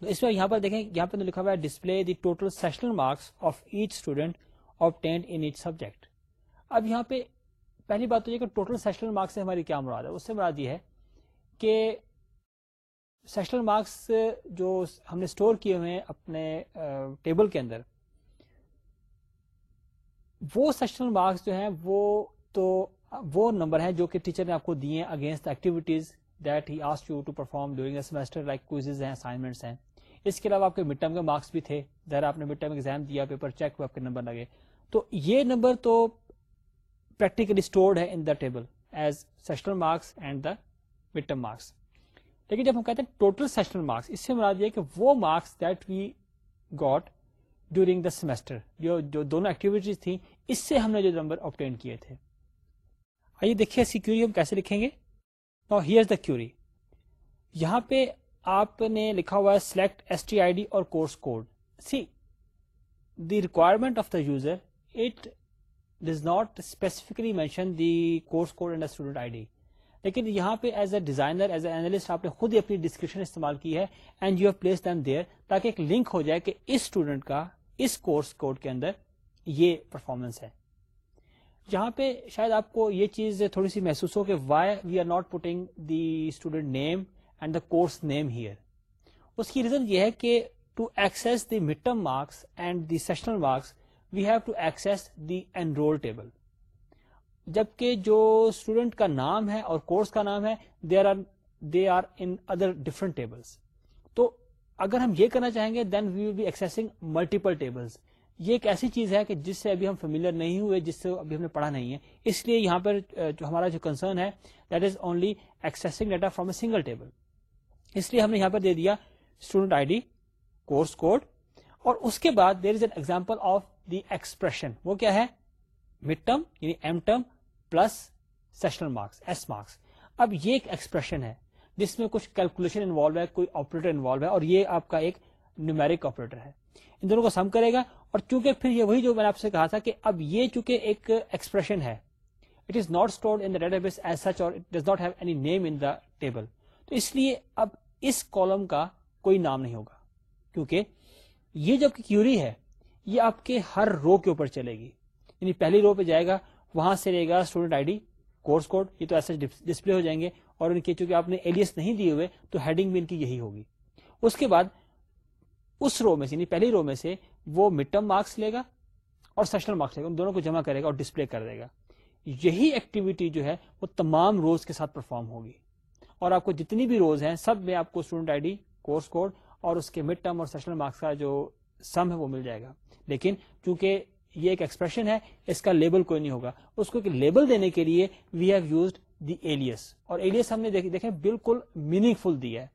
تو اس میں یہاں پر دیکھیں یہاں پہ لکھا ہوا ہے display the total sessional marks of each student of attend in each subject اب یہاں پہ پہلی بات تو یہ کہ ٹوٹل سیشنل مارکس سے ہماری کیا مراد ہے اس سے مراد یہ ہے کہ سیشنل مارکس جو ہم نے اسٹور کیے ہوئے اپنے ٹیبل کے اندر وہ سیشنل مارکس جو ہیں وہ تو وہ نمبر ہیں جو کہ ٹیچر نے آپ کو دیے against activities that he has you to perform during the semester like quizzes ہیں اسائنمنٹس ہیں اس کے علاوہ آپ کے مڈ ٹرم کے مارکس بھی تھے ذرا آپ نے مڈ ٹرم ایگزام دیا پیپر چیک ہوئے آپ کے نمبر لگے تو یہ نمبر تو پریکٹیکلی اسٹورڈ ہے in the table as sessional marks and the mid term marks لیکن جب ہم کہتے ہیں ٹوٹل سیشنل مارکس اس سے مراد یہ کہ وہ marks that we got during the semester جو جو دونوں ایکٹیویٹیز تھیں اس سے ہم نے جو نمبر آپٹین کیے تھے آئیے دیکھیے سیکیورٹی ہم کیسے لکھیں گے the کیوری یہاں پہ آپ نے لکھا ہوا ہے select S T I D اور course code see the requirement of the user it does not specifically mention the course code and student I D لیکن یہاں پہ as a designer as a analyst آپ نے خود ہی اپنی ڈسکرپشن استعمال کی ہے and you have place then there تاکہ ایک لنک ہو جائے کہ اس اسٹوڈنٹ کا اس کورس کوڈ کے اندر یہ پرفارمنس ہے جہاں پہ شاید آپ کو یہ چیز تھوڑی سی محسوس ہو کہ why we are not putting the student name and the course name here اس کی ریزن یہ ہے کہ to access term marks and the sessional marks we have to access enroll table جبکہ جو اسٹوڈنٹ کا نام ہے اور کورس کا نام ہے they are are in other different tables تو اگر ہم یہ کرنا چاہیں گے then we will be accessing multiple tables یہ ایک ایسی چیز ہے کہ جس سے ابھی ہم فیملیئر نہیں ہوئے جس سے ابھی ہم نے پڑھا نہیں ہے اس لیے یہاں پر جو ہمارا جو کنسرن ہے that is only data from a single table اس لیے ہم نے یہاں پر دے دیا student I D course code اور اس کے بعد there is an example of the expression وہ کیا ہے مڈ ٹرم یعنی M term plus sessional marks S marks اب یہ ایک ایکسپریشن ہے جس میں کچھ کیلکولیشن انوالو ہے کوئی آپریٹر انوالو ہے اور یہ آپ کا ایک نیومیرک آپریٹر ہے ان دونوں کو سم کرے گا اور چونکہ پھر یہ وہی جو میں نے آپ سے کہا تھا کہ اب یہ چونکہ ایک ایکسپریشن ہے it is not stored in database as such اور does not have any name in the table تو اس لیے اب اس کالم کا کوئی نام نہیں ہوگا کیونکہ یہ جو کیوری ہے یہ آپ کے ہر رو کے اوپر چلے گی یعنی پہلی رو پہ جائے گا وہاں سے رہے گا student I D course code یہ تو ایسے ڈسپلے ہو جائیں گے اور ان کے چونکہ آپ نے ایلیس نہیں دیے ہوئے تو ہیڈنگ بھی ان کی یہی ہوگی اس کے بعد اس رو میں سے یعنی پہلی رو میں سے وہ مڈ ٹرم مارکس لے گا اور سیشنل مارکس لے گا گا گا ان دونوں کو جمع کرے اور ڈسپلے کر دے یہی ایکٹیویٹی جو ہے وہ تمام روز کے ساتھ پرفارم ہوگی اور آپ کو جتنی بھی روز ہیں سب میں آپ کو student I D course code اور اس کے مڈ ٹرم اور سیشنل مارکس کا جو سم ہے وہ مل جائے گا لیکن چونکہ یہ ایک ایکسپریشن ہے اس کا لیبل کوئی نہیں ہوگا اس کو ایک لیبل دینے کے لیے we have used the alias اور ایلیس ہم نے دیکھیں بالکل میننگ فل دی ہے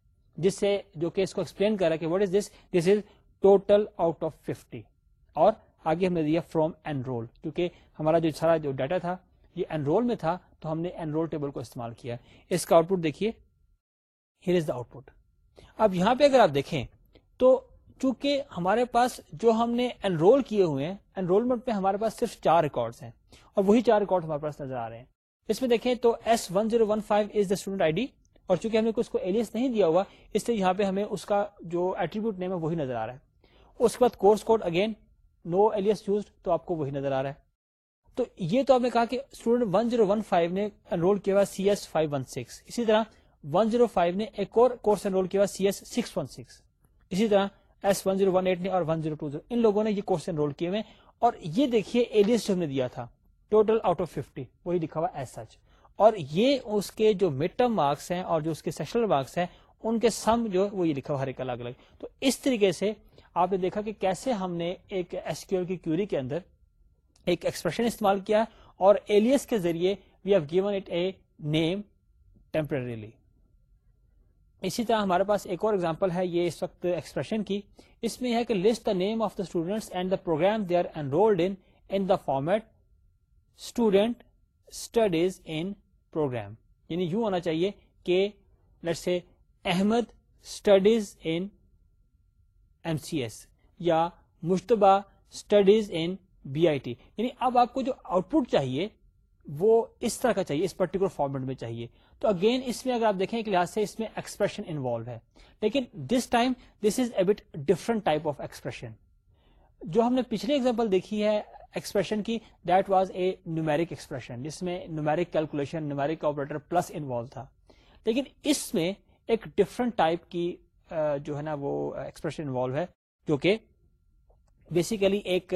جس سے جو کہ اس کو ایکسپلین کر رہا ہے کہ what is this this is total out of fifty اور آگے ہم نے دیا فروم این رول کیونکہ ہمارا جو سارا جو ڈیٹا تھا یہ این رول میں تھا تو ہم نے این رول ٹیبل کو استعمال کیا اس کا آؤٹ پٹ دیکھیے از دا آؤٹ پٹ اب یہاں پہ اگر آپ دیکھیں تو چونکہ ہمارے پاس جو ہم نے این رول کیے ہوئے ہیں انرولمنٹ پہ ہمارے پاس صرف چار ریکارڈ ہیں اور وہی چار ریکارڈ ہمارے پاس نظر آ رہے ہیں اس میں دیکھیں تو S one zero one five is the student I D اور چونکہ ہم نے اس کو ایلیس نہیں دیا ہوا اس لیے یہاں پہ ہمیں اس کا جو ایٹریبیوٹ نیم ہے وہی نظر آ رہا ہے اس کے بعد course code again no alias use تو آپ کو وہی نظر آ رہا ہے تو یہ تو آپ نے کہا کہ student one zero one five نے انرول کیا ہوا C S five five one six اسی طرح زیرو نے ایک اور کورس انرول کیا ہوا C S six one six اسی طرح S one zero one eight نے اور ون زیرو ٹو زیرو ان لوگوں نے یہ کورس انرول کیے ہوئے اور یہ دیکھیے ایلیس جو ہم نے دیا تھا ٹوٹل آؤٹ آف ففٹی وہی لکھا ہوا ایس سچ اور یہ اس کے جو مڈ ٹرم مارکس ہیں اور جو اس کے سیشنل مارکس ہیں ان کے سم جو ہے وہ یہ لکھا ہوا ہر ایک الگ الگ تو اس طریقے سے آپ نے دیکھا کہ کیسے ہم نے ایک ایس کیو کی کیوری کے اندر ایک ایکسپریشن استعمال کیا ہے اور ایلیس کے ذریعے we have given it a name temporarily اسی طرح ہمارے پاس ایک اور ایگزامپل ہے یہ اس وقت ایکسپریشن کی اس میں ہے کہ list the name of the students and the programme they are enrolled in the format student studies in programme یعنی یوں ہونا چاہیے کہ سے Ahmed studies in M C S یا مشتبہ studies in B I T یعنی اب آپ کو جو آؤٹ پٹ چاہیے وہ اس طرح کا چاہیے اس پرٹیکولر فارمیٹ میں چاہیے تو اگین اس میں اگر آپ دیکھیں ایک لحاظ سے اس میں ایکسپریشن انوالو ہے لیکن this time this is a bit different type of expression جو ہم نے پچھلی ایگزامپل دیکھی ہے ایکسپریشن کی that was a numeric expression جس میں numeric calculation numeric operator plus involve تھا لیکن اس میں ایک ڈفرنٹ ٹائپ کی جو ہے نا وہ ایکسپریشن انوالو ہے جو کہ بیسیکلی ایک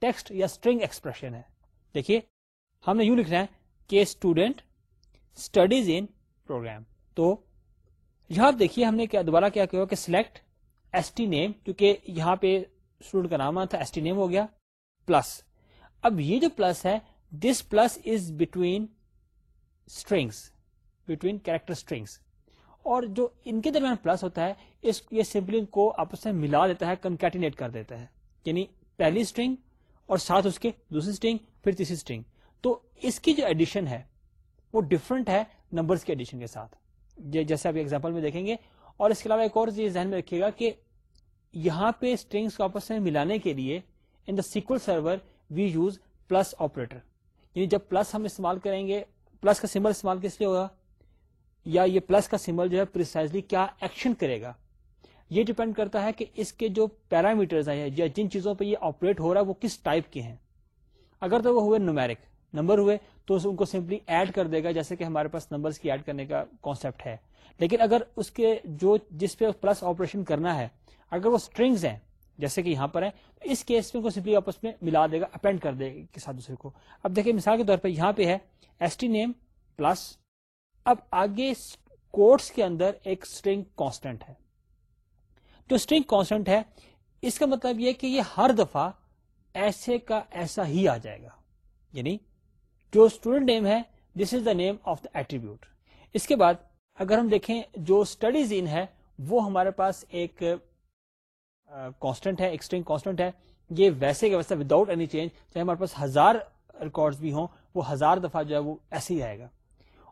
ٹیکسٹ یا اسٹرنگ ایکسپریشن ہے دیکھیے ہم نے یوں لکھنا ہے کہ اسٹوڈینٹ اسٹڈیز ان پروگرام تو یہاں دیکھیے ہم نے دوبارہ کیا کہ سلیکٹ ایس ٹی نیم کیونکہ یہاں پہ اسٹوڈنٹ کا نام تھا ایس ٹی نیم ہو گیا پلس اب یہ جو پلس ہے this plus is between strings between character strings اور جو ان کے درمیان پلس ہوتا ہے اس یہ سمپلنگ کو آپس میں ملا دیتا ہے کنکیٹینیٹ کر دیتا ہے یعنی پہلی اسٹرنگ اور ساتھ اس کے دوسری اسٹرنگ پھر تیسری اسٹرنگ تو اس کی جو ایڈیشن ہے وہ ڈفرنٹ ہے نمبرس کے ایڈیشن کے ساتھ جی- جیسے آپ ایگزامپل میں دیکھیں گے اور اس کے علاوہ ایک اور چیز ذہن میں رکھیے گا کہ یہاں پہ اسٹرنگس آپس میں ملانے کے لیے in the SQL server we use plus operator یعنی جب پلس ہم استعمال کریں گے پلس کا سمبل استعمال کس لیے ہوگا یا یہ پلس کا سمبل جو ہے پرسائزلی کیا ایکشن کرے گا یہ ڈیپینڈ کرتا ہے کہ اس کے جو پیرامیٹرز ہیں یا جن چیزوں پہ یہ آپریٹ ہو رہا ہے وہ کس ٹائپ کے ہیں اگر تو وہ ہوئے نومیرک نمبر ہوئے تو ان کو سمپلی ایڈ کر دے گا جیسے کہ ہمارے پاس کی ایڈ کرنے کا کانسیپٹ ہے لیکن اگر اس کے جو جس پہ پلس آپریشن کرنا ہے اگر وہ اسٹرنگز ہیں جیسے کہ یہاں پر ہیں تو اس کیس میں کو سمپلی آپس میں ملا دے گا اپینڈ کر دے گا ایک ساتھ دوسرے کو اب دیکھیں مثال کے طور پہ یہاں پہ ہے ایس ٹی نیم پلس اب آگے کوٹس کے اندر ایک اسٹرنگ کانسٹنٹ ہے جو اسٹرنگ کانسٹنٹ ہے اس کا مطلب یہ کہ یہ ہر دفعہ ایسے کا ایسا ہی آ جائے گا یعنی جو اسٹوڈنٹ نیم ہے دس is the name of the attribute اس کے بعد اگر ہم دیکھیں جو اسٹڈیز ان ہے وہ ہمارے پاس ایک کانسٹنٹ ہے ایکسٹرنگ کانسٹنٹ ہے یہ ویسے کا ویسے وداؤٹ اینی چینج چاہے ہمارے پاس ہزار ریکارڈ بھی ہوں وہ ہزار دفعہ جو ہے وہ ایسے ہی آئے گا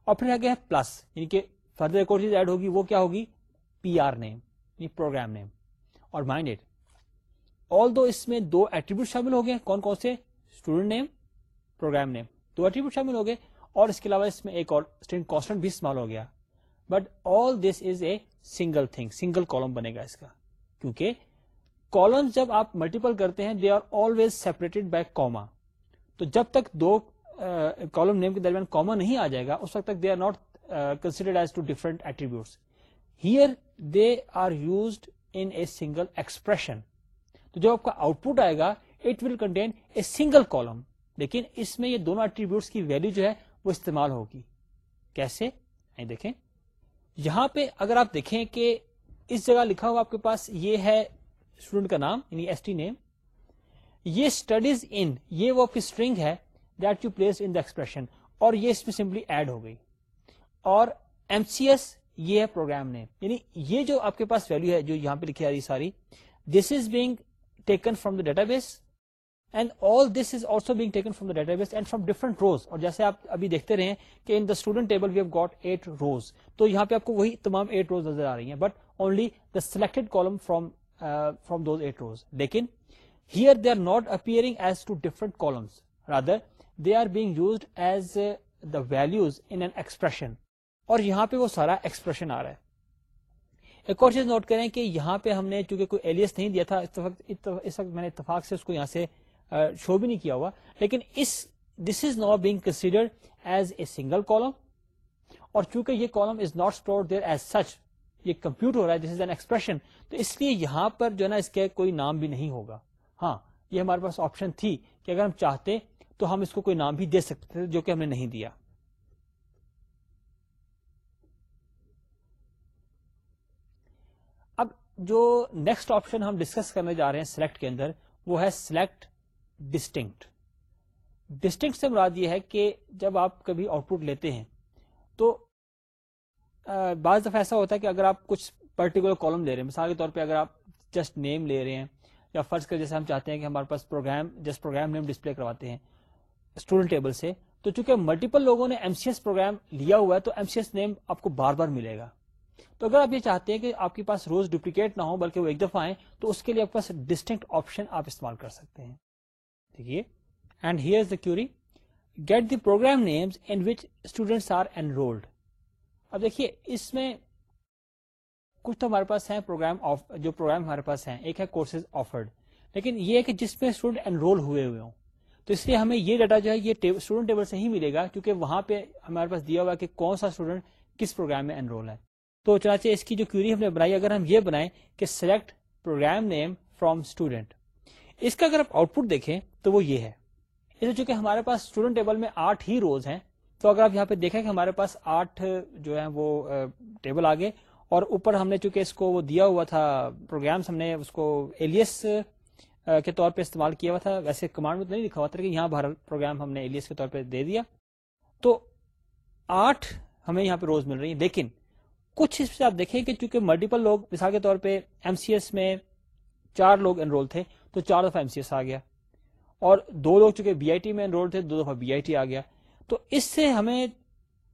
اور پھر آگے پلس یعنی کہ فردر ریکارڈ چیز ایڈ ہوگی وہ کیا ہوگی پی آر نیم یعنی پروگرام نیم اور مائنڈ ایڈ آل دو اس میں دو ایٹریبیوٹ شامل ہو گئے کون کون سے اسٹوڈنٹ نیم پروگرام نیم دو ایٹریبیوٹ شامل ہو گئے اور اس کے علاوہ اس میں ایک اور اسٹرنگ کانسٹنٹ بھی استعمال ہو گیا but all this is a single thing single column بنے گا اس کا کیونکہ جب آپ ملٹیپل کرتے ہیں they are always separate by comma تو جب تک دو کالم نیم کے درمیان کوما نہیں آ جائے گا اس وقت تک they are considered as two here they are in single expression تو جو آپ کا آؤٹ پٹ آئے گا it will contain a single column لیکن اس میں یہ دونوں ایٹریبیوٹس کی ویلو جو ہے وہ استعمال ہوگی کیسے دیکھیں یہاں پہ اگر آپ دیکھیں کہ اس جگہ لکھا ہوا آپ کے پاس یہ ہے اسٹوڈنٹ کا نام یعنی ایس ٹی نیم یہ اسٹڈیز ان یہ وہ آپ کی اسٹرنگ ہے that you place in the expression اور یہ اس میں سمپلی ایڈ ہو گئی اور ایم سی ایس یہ ہے پروگرام نیم یعنی یہ جو آپ کے پاس ویلو ہے جو یہاں پہ لکھی آ رہی ساری this is being taken from the database and all this is also being taken from the database and from different rows اور جیسے آپ ابھی دیکھتے رہے کہ in the student table we have got eight rows تو یہاں پہ آپ کو وہی تمام ایٹ روز نظر آ رہی ہیں but only the selected column from from those eight rows لیکن here they are not up as two different columns rather they are being used as the values in an expression اور یہاں پہ وہ سارا ایکسپریشن آ رہا ہے ایک اور چیز نوٹ کریں کہ یہاں پہ ہم نے چونکہ کوئی ایلیس نہیں دیا تھا اس وقت میں نے اتفاق سے اس کو یہاں سے شو بھی نہیں کیا ہوا لیکن اس this is not being considered as a single column اور چونکہ یہ column is not store there as such یہ کمپیوٹ ہو رہا ہے دس از این ایکسپریشن تو اس لیے یہاں پر جو ہے نا اس کے کوئی نام بھی نہیں ہوگا ہاں یہ ہمارے پاس آپشن تھی کہ اگر ہم چاہتے تو ہم اس کو کوئی نام بھی دے سکتے تھے جو کہ ہم نے نہیں دیا اب جو نیکسٹ آپشن ہم ڈسکس کرنے جا رہے ہیں سلیکٹ کے اندر وہ ہے سلیکٹ ڈسٹنکٹ ڈسٹنکٹ سے مراد یہ ہے کہ جب آپ کبھی آؤٹ پٹ لیتے ہیں تو بعض دفعہ ایسا ہوتا ہے کہ اگر آپ کچھ پرٹیکولر کالم لے رہے ہیں مثال کے طور پہ اگر آپ جسٹ نیم لے رہے ہیں یا فرض کر جیسے ہم چاہتے ہیں کہ ہمارے پاس programme just programme name display کرواتے ہیں اسٹوڈنٹ ٹیبل سے تو چونکہ ملٹیپل لوگوں نے ایم سی ایس پروگرام لیا ہوا ہے تو ایم سی ایس نیم آپ کو بار بار ملے گا تو اگر آپ یہ چاہتے ہیں کہ آپ کے پاس روز ڈپلیکیٹ نہ ہو بلکہ وہ ایک دفعہ آئیں تو اس کے لیے آپ کے پاس ڈسٹنکٹ آپشن آپ استعمال کر سکتے ہیں دیکھیے and here the query get the programme names in which students are enrolled اب دیکھیے اس میں کچھ تو ہمارے پاس ہیں آف جو پروگرام ہمارے پاس ہیں ایک ہے کورسز آفرڈ لیکن یہ ہے کہ جس میں اسٹوڈنٹ انرول ہوئے ہوئے ہوں تو اس لیے ہمیں یہ ڈیٹا جو ہے یہ اسٹوڈنٹ ٹیبل سے ہی ملے گا کیونکہ وہاں پہ ہمارے پاس دیا ہوا کہ کون سا اسٹوڈنٹ کس پروگرام میں انرول ہے تو چنانچہ اس کی جو کیوری ہم نے بنائی اگر ہم یہ بنائیں کہ select programme name from student اس کا اگر آپ آؤٹ پٹ دیکھیں تو وہ یہ ہے چونکہ ہمارے پاس اسٹوڈنٹ ٹیبل میں آٹھ ہی روز ہیں تو اگر آپ یہاں پہ دیکھیں کہ ہمارے پاس آٹھ جو ہے وہ ٹیبل آگے اور اوپر ہم نے چونکہ اس کو وہ دیا ہوا تھا پروگرامس ہم نے اس کو ایلیس کے طور پہ استعمال کیا ہوا تھا ویسے کمانڈ میں تو نہیں لکھا ہوا تھا کہ یہاں بھر پروگرام ہم نے ایلیس کے طور پہ دے دیا تو آٹھ ہمیں یہاں پہ روز مل رہی ہیں لیکن کچھ اس سے آپ دیکھیں کہ چونکہ ملٹیپل لوگ مثال کے طور پہ ایم سی ایس میں چار لوگ انرول تھے تو چار دفعہ ایم سی ایس آ گیا اور دو لوگ چونکہ بی آئی ٹی میں انرول تھے دو دفعہ بی آئی ٹی آ گیا تو اس سے ہمیں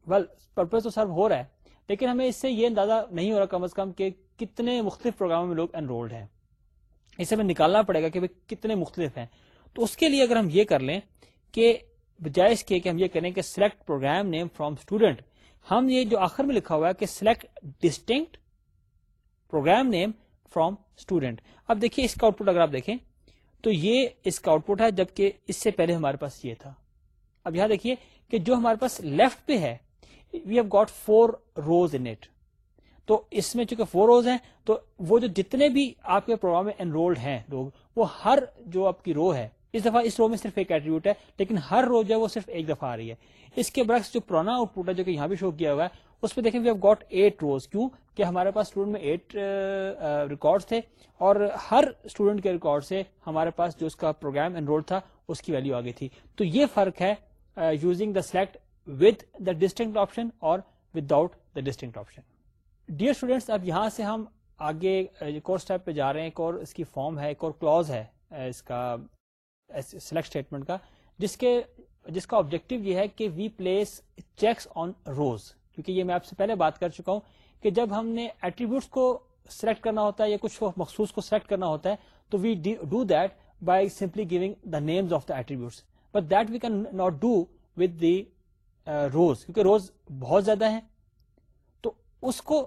ویل پرپز تو سرو ہو رہا ہے لیکن ہمیں اس سے یہ اندازہ نہیں ہو رہا کم از کم کہ کتنے مختلف پروگراموں میں لوگ انرولڈ ہیں اسے ہمیں نکالنا پڑے گا کہ کتنے مختلف ہیں تو اس کے لیے اگر ہم یہ کر لیں کہ اس کے کہ ہم یہ کریں کہ select program name from student ہم یہ جو آخر میں لکھا ہوا ہے کہ select distinct program name from student اب دیکھیے اس کا آؤٹ پٹ اگر آپ دیکھیں تو یہ اس کا آؤٹ پٹ ہے جبکہ اس سے پہلے ہمارے پاس یہ تھا اب یہاں دیکھیے کہ جو ہمارے پاس لیفٹ پہ ہے we have got four rows in it تو اس میں چونکہ فور روز ہیں تو وہ جو جتنے بھی آپ کے پروگرام میں انرولڈ ہیں لوگ وہ ہر جو آپ کی رو ہے اس دفعہ اس رو میں صرف ایک ایٹریبیوٹ ہے لیکن ہر رو جو ہے وہ صرف ایک دفعہ آ رہی ہے اس کے برعکس جو پرانا آؤٹ پٹ ہے جو کہ یہاں بھی شو کیا ہوا ہے اس پہ دیکھیں we have got at rows کیوں کہ ہمارے پاس اسٹوڈنٹ میں ایٹ ریکارڈ uh, uh, تھے اور ہر اسٹوڈنٹ کے ریکارڈ سے ہمارے پاس جو اس کا پروگرام انرول تھا اس کی ویلو آ تھی تو یہ فرق ہے using the select with the distinct option اور without the distinct option dear students اب یہاں سے ہم آگے uh, ایک اور اسٹیپ پہ جا رہے ہیں ایک اور اس کی فارم ہے ایک اور کلوز ہے uh, اس کا کا سلیکٹ اسٹیٹمنٹ جس کے جس کا آبجیکٹو یہ ہے کہ وی پلیس چیکس آن روز کیونکہ یہ میں آپ سے پہلے بات کر چکا ہوں کہ جب ہم نے ایٹریبیوٹس کو سلیکٹ کرنا ہوتا ہے یا کچھ مخصوص کو سلیکٹ کرنا ہوتا ہے تو we do that by simply giving the names of the attributes but that we can not do with the rows کیونکہ روز بہت زیادہ ہیں تو اس کو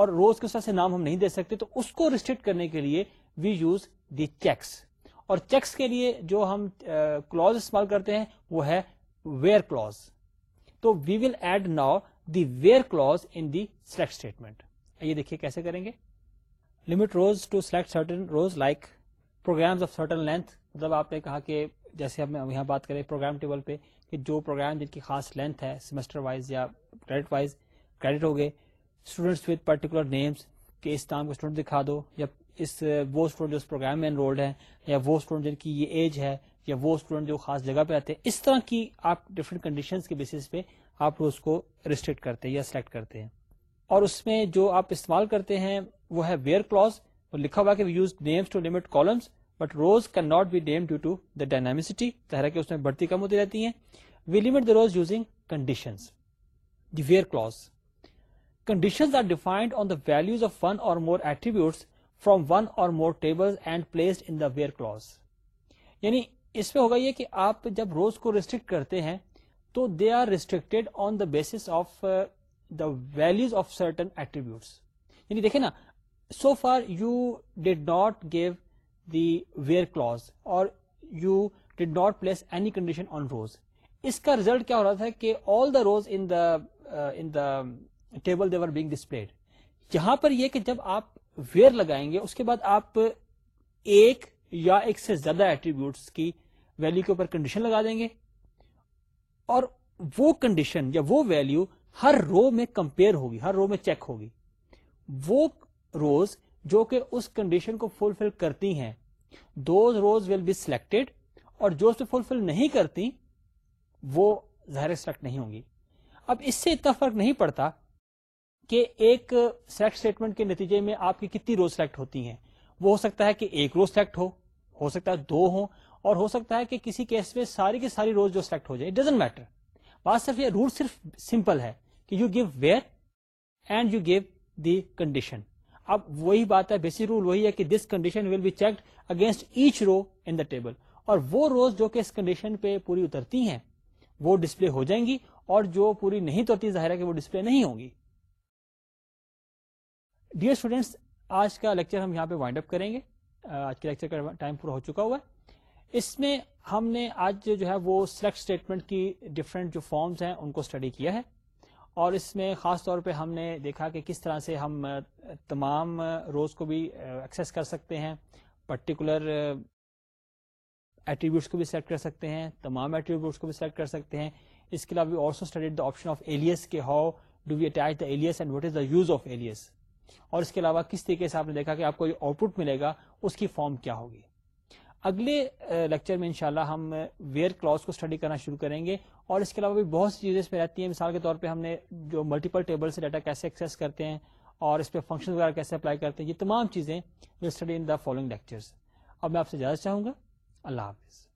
اور روز کے ساتھ نام ہم نہیں دے سکتے تو اس کو ریسٹرکٹ کرنے کے لیے وی یوز دی چیکس اور چیکس کے لیے جو ہم کلوز uh, استعمال کرتے ہیں وہ ہے ویئر کلوز تو we will add now the where clause in the select statement یہ دیکھیے کیسے کریں گے limit rows to select certain rows like programmes of certain length مطلب آپ نے کہا کہ جیسے ہم یہاں بات کریں پروگرام ٹیبل پہ کہ جو پروگرام جن کی خاص لینتھ ہے سیمسٹر وائز یا کریڈٹ وائز کریڈٹ ہو گئے اسٹوڈینٹس وتھ پرٹیکولر نیمس کہ اس نام کو اسٹوڈنٹ دکھا دو یا اس اس وہ اسٹوڈنٹ جو پروگرام میں انرولڈ ہیں یا وہ اسٹوڈنٹ جن کی یہ ایج ہے یا وہ اسٹوڈنٹ جو خاص جگہ پہ آتے ہیں اس طرح کی آپ ڈفرینٹ کنڈیشنز کے بیسس پہ آپ اس کو ریسٹرکٹ کرتے ہیں یا سلیکٹ کرتے ہیں اور اس میں جو آپ استعمال کرتے ہیں وہ ہے ویئر کلاس لکھا ہوا کہ use names to limit columns but rows can not be them due to the dynamicity طرح کہ اس میں بڑھتی کم ہوتی رہتی ہیں we limit the rows using condition where clause conditions are defined on the values of one or more attributes from one or more table and placed in the where clause یعنی اس میں ہوگا یہ کہ آپ جب روز کو ریسٹرکٹ کرتے ہیں تو they are restricted on the basis of the values of certain attributes یعنی دیکھے نا so for you did not give where clause or you not place any condition on rows اس کا ریزلٹ کیا ہو رہا تھا کہ all the rows in the table they were being displayed یہاں پر یہ کہ جب آپ ویئر لگائیں گے اس کے بعد آپ ایک یا ایک سے زیادہ ایٹریبیوٹس کی ویلو کے اوپر کنڈیشن لگا دیں گے اور وہ کنڈیشن یا وہ ویلو ہر رو میں کمپیئر ہوگی ہر رو میں چیک ہوگی وہ روز جو کہ اس کنڈیشن کو فلفل کرتی ہیں those rows will be selected اور جو اسے فلفل نہیں کرتی وہ ظاہر سلیکٹ نہیں ہوں گی اب اس سے اتنا فرق نہیں پڑتا کہ ایک سلیکٹ اسٹیٹمنٹ کے نتیجے میں آپ کی کتنی روز سلیکٹ ہوتی ہیں وہ ہو سکتا ہے کہ ایک روز سلیکٹ ہو ہو سکتا ہے دو ہو اور ہو سکتا ہے کہ کسی کیس میں ساری کے ساری روز جو سلیکٹ ہو جائے ڈزنٹ میٹر بات صرف یہ رول صرف سمپل ہے کہ you give where and you give the condition اب وہی بات ہے بیسک رول وہی ہے کہ this condition will be check against each row in the table اور وہ روز جو کہ اس کنڈیشن پہ پوری اترتی ہیں وہ ڈسپلے ہو جائیں گی اور جو پوری نہیں اترتی ظاہر ہے کہ وہ ڈسپلے نہیں ہوگی ڈیئر اسٹوڈینٹس آج کا لیکچر ہم یہاں پہ وائنڈ اپ کریں گے آج کے لیکچر کا ٹائم پورا ہو چکا ہوا ہے اس میں ہم نے آج جو ہے وہ سلیکٹ اسٹیٹمنٹ کی ڈفرینٹ جو فارمس ہیں ان کو اسٹڈی کیا ہے اور اس میں خاص طور پہ ہم نے دیکھا کہ کس طرح سے ہم تمام روز کو بھی ایکسیس کر سکتے ہیں پرٹیکولر ایٹریبیوٹس کو بھی سلیکٹ کر سکتے ہیں تمام ایٹریبیوٹس کو بھی سلیکٹ کر سکتے ہیں اس کے علاوہ also the option of alias کے how do we attach the alias and what is the use of alias اور اس کے علاوہ کس طریقے سے آپ نے دیکھا کہ آپ کو جو آؤٹ پٹ ملے گا اس کی فارم کیا ہوگی اگلے لیکچر میں انشاءاللہ ہم ویئر کلاس کو اسٹڈی کرنا شروع کریں گے اور اس کے علاوہ بھی بہت سی چیزیں اس پہ رہتی ہیں مثال کے طور پہ ہم نے جو ملٹیپل ٹیبل سے ڈیٹا کیسے ایکسیس کرتے ہیں اور اس پہ فنکشن وغیرہ کیسے اپلائی کرتے ہیں یہ تمام چیزیں study in the following lectures اب میں آپ سے زیادہ چاہوں گا اللہ حافظ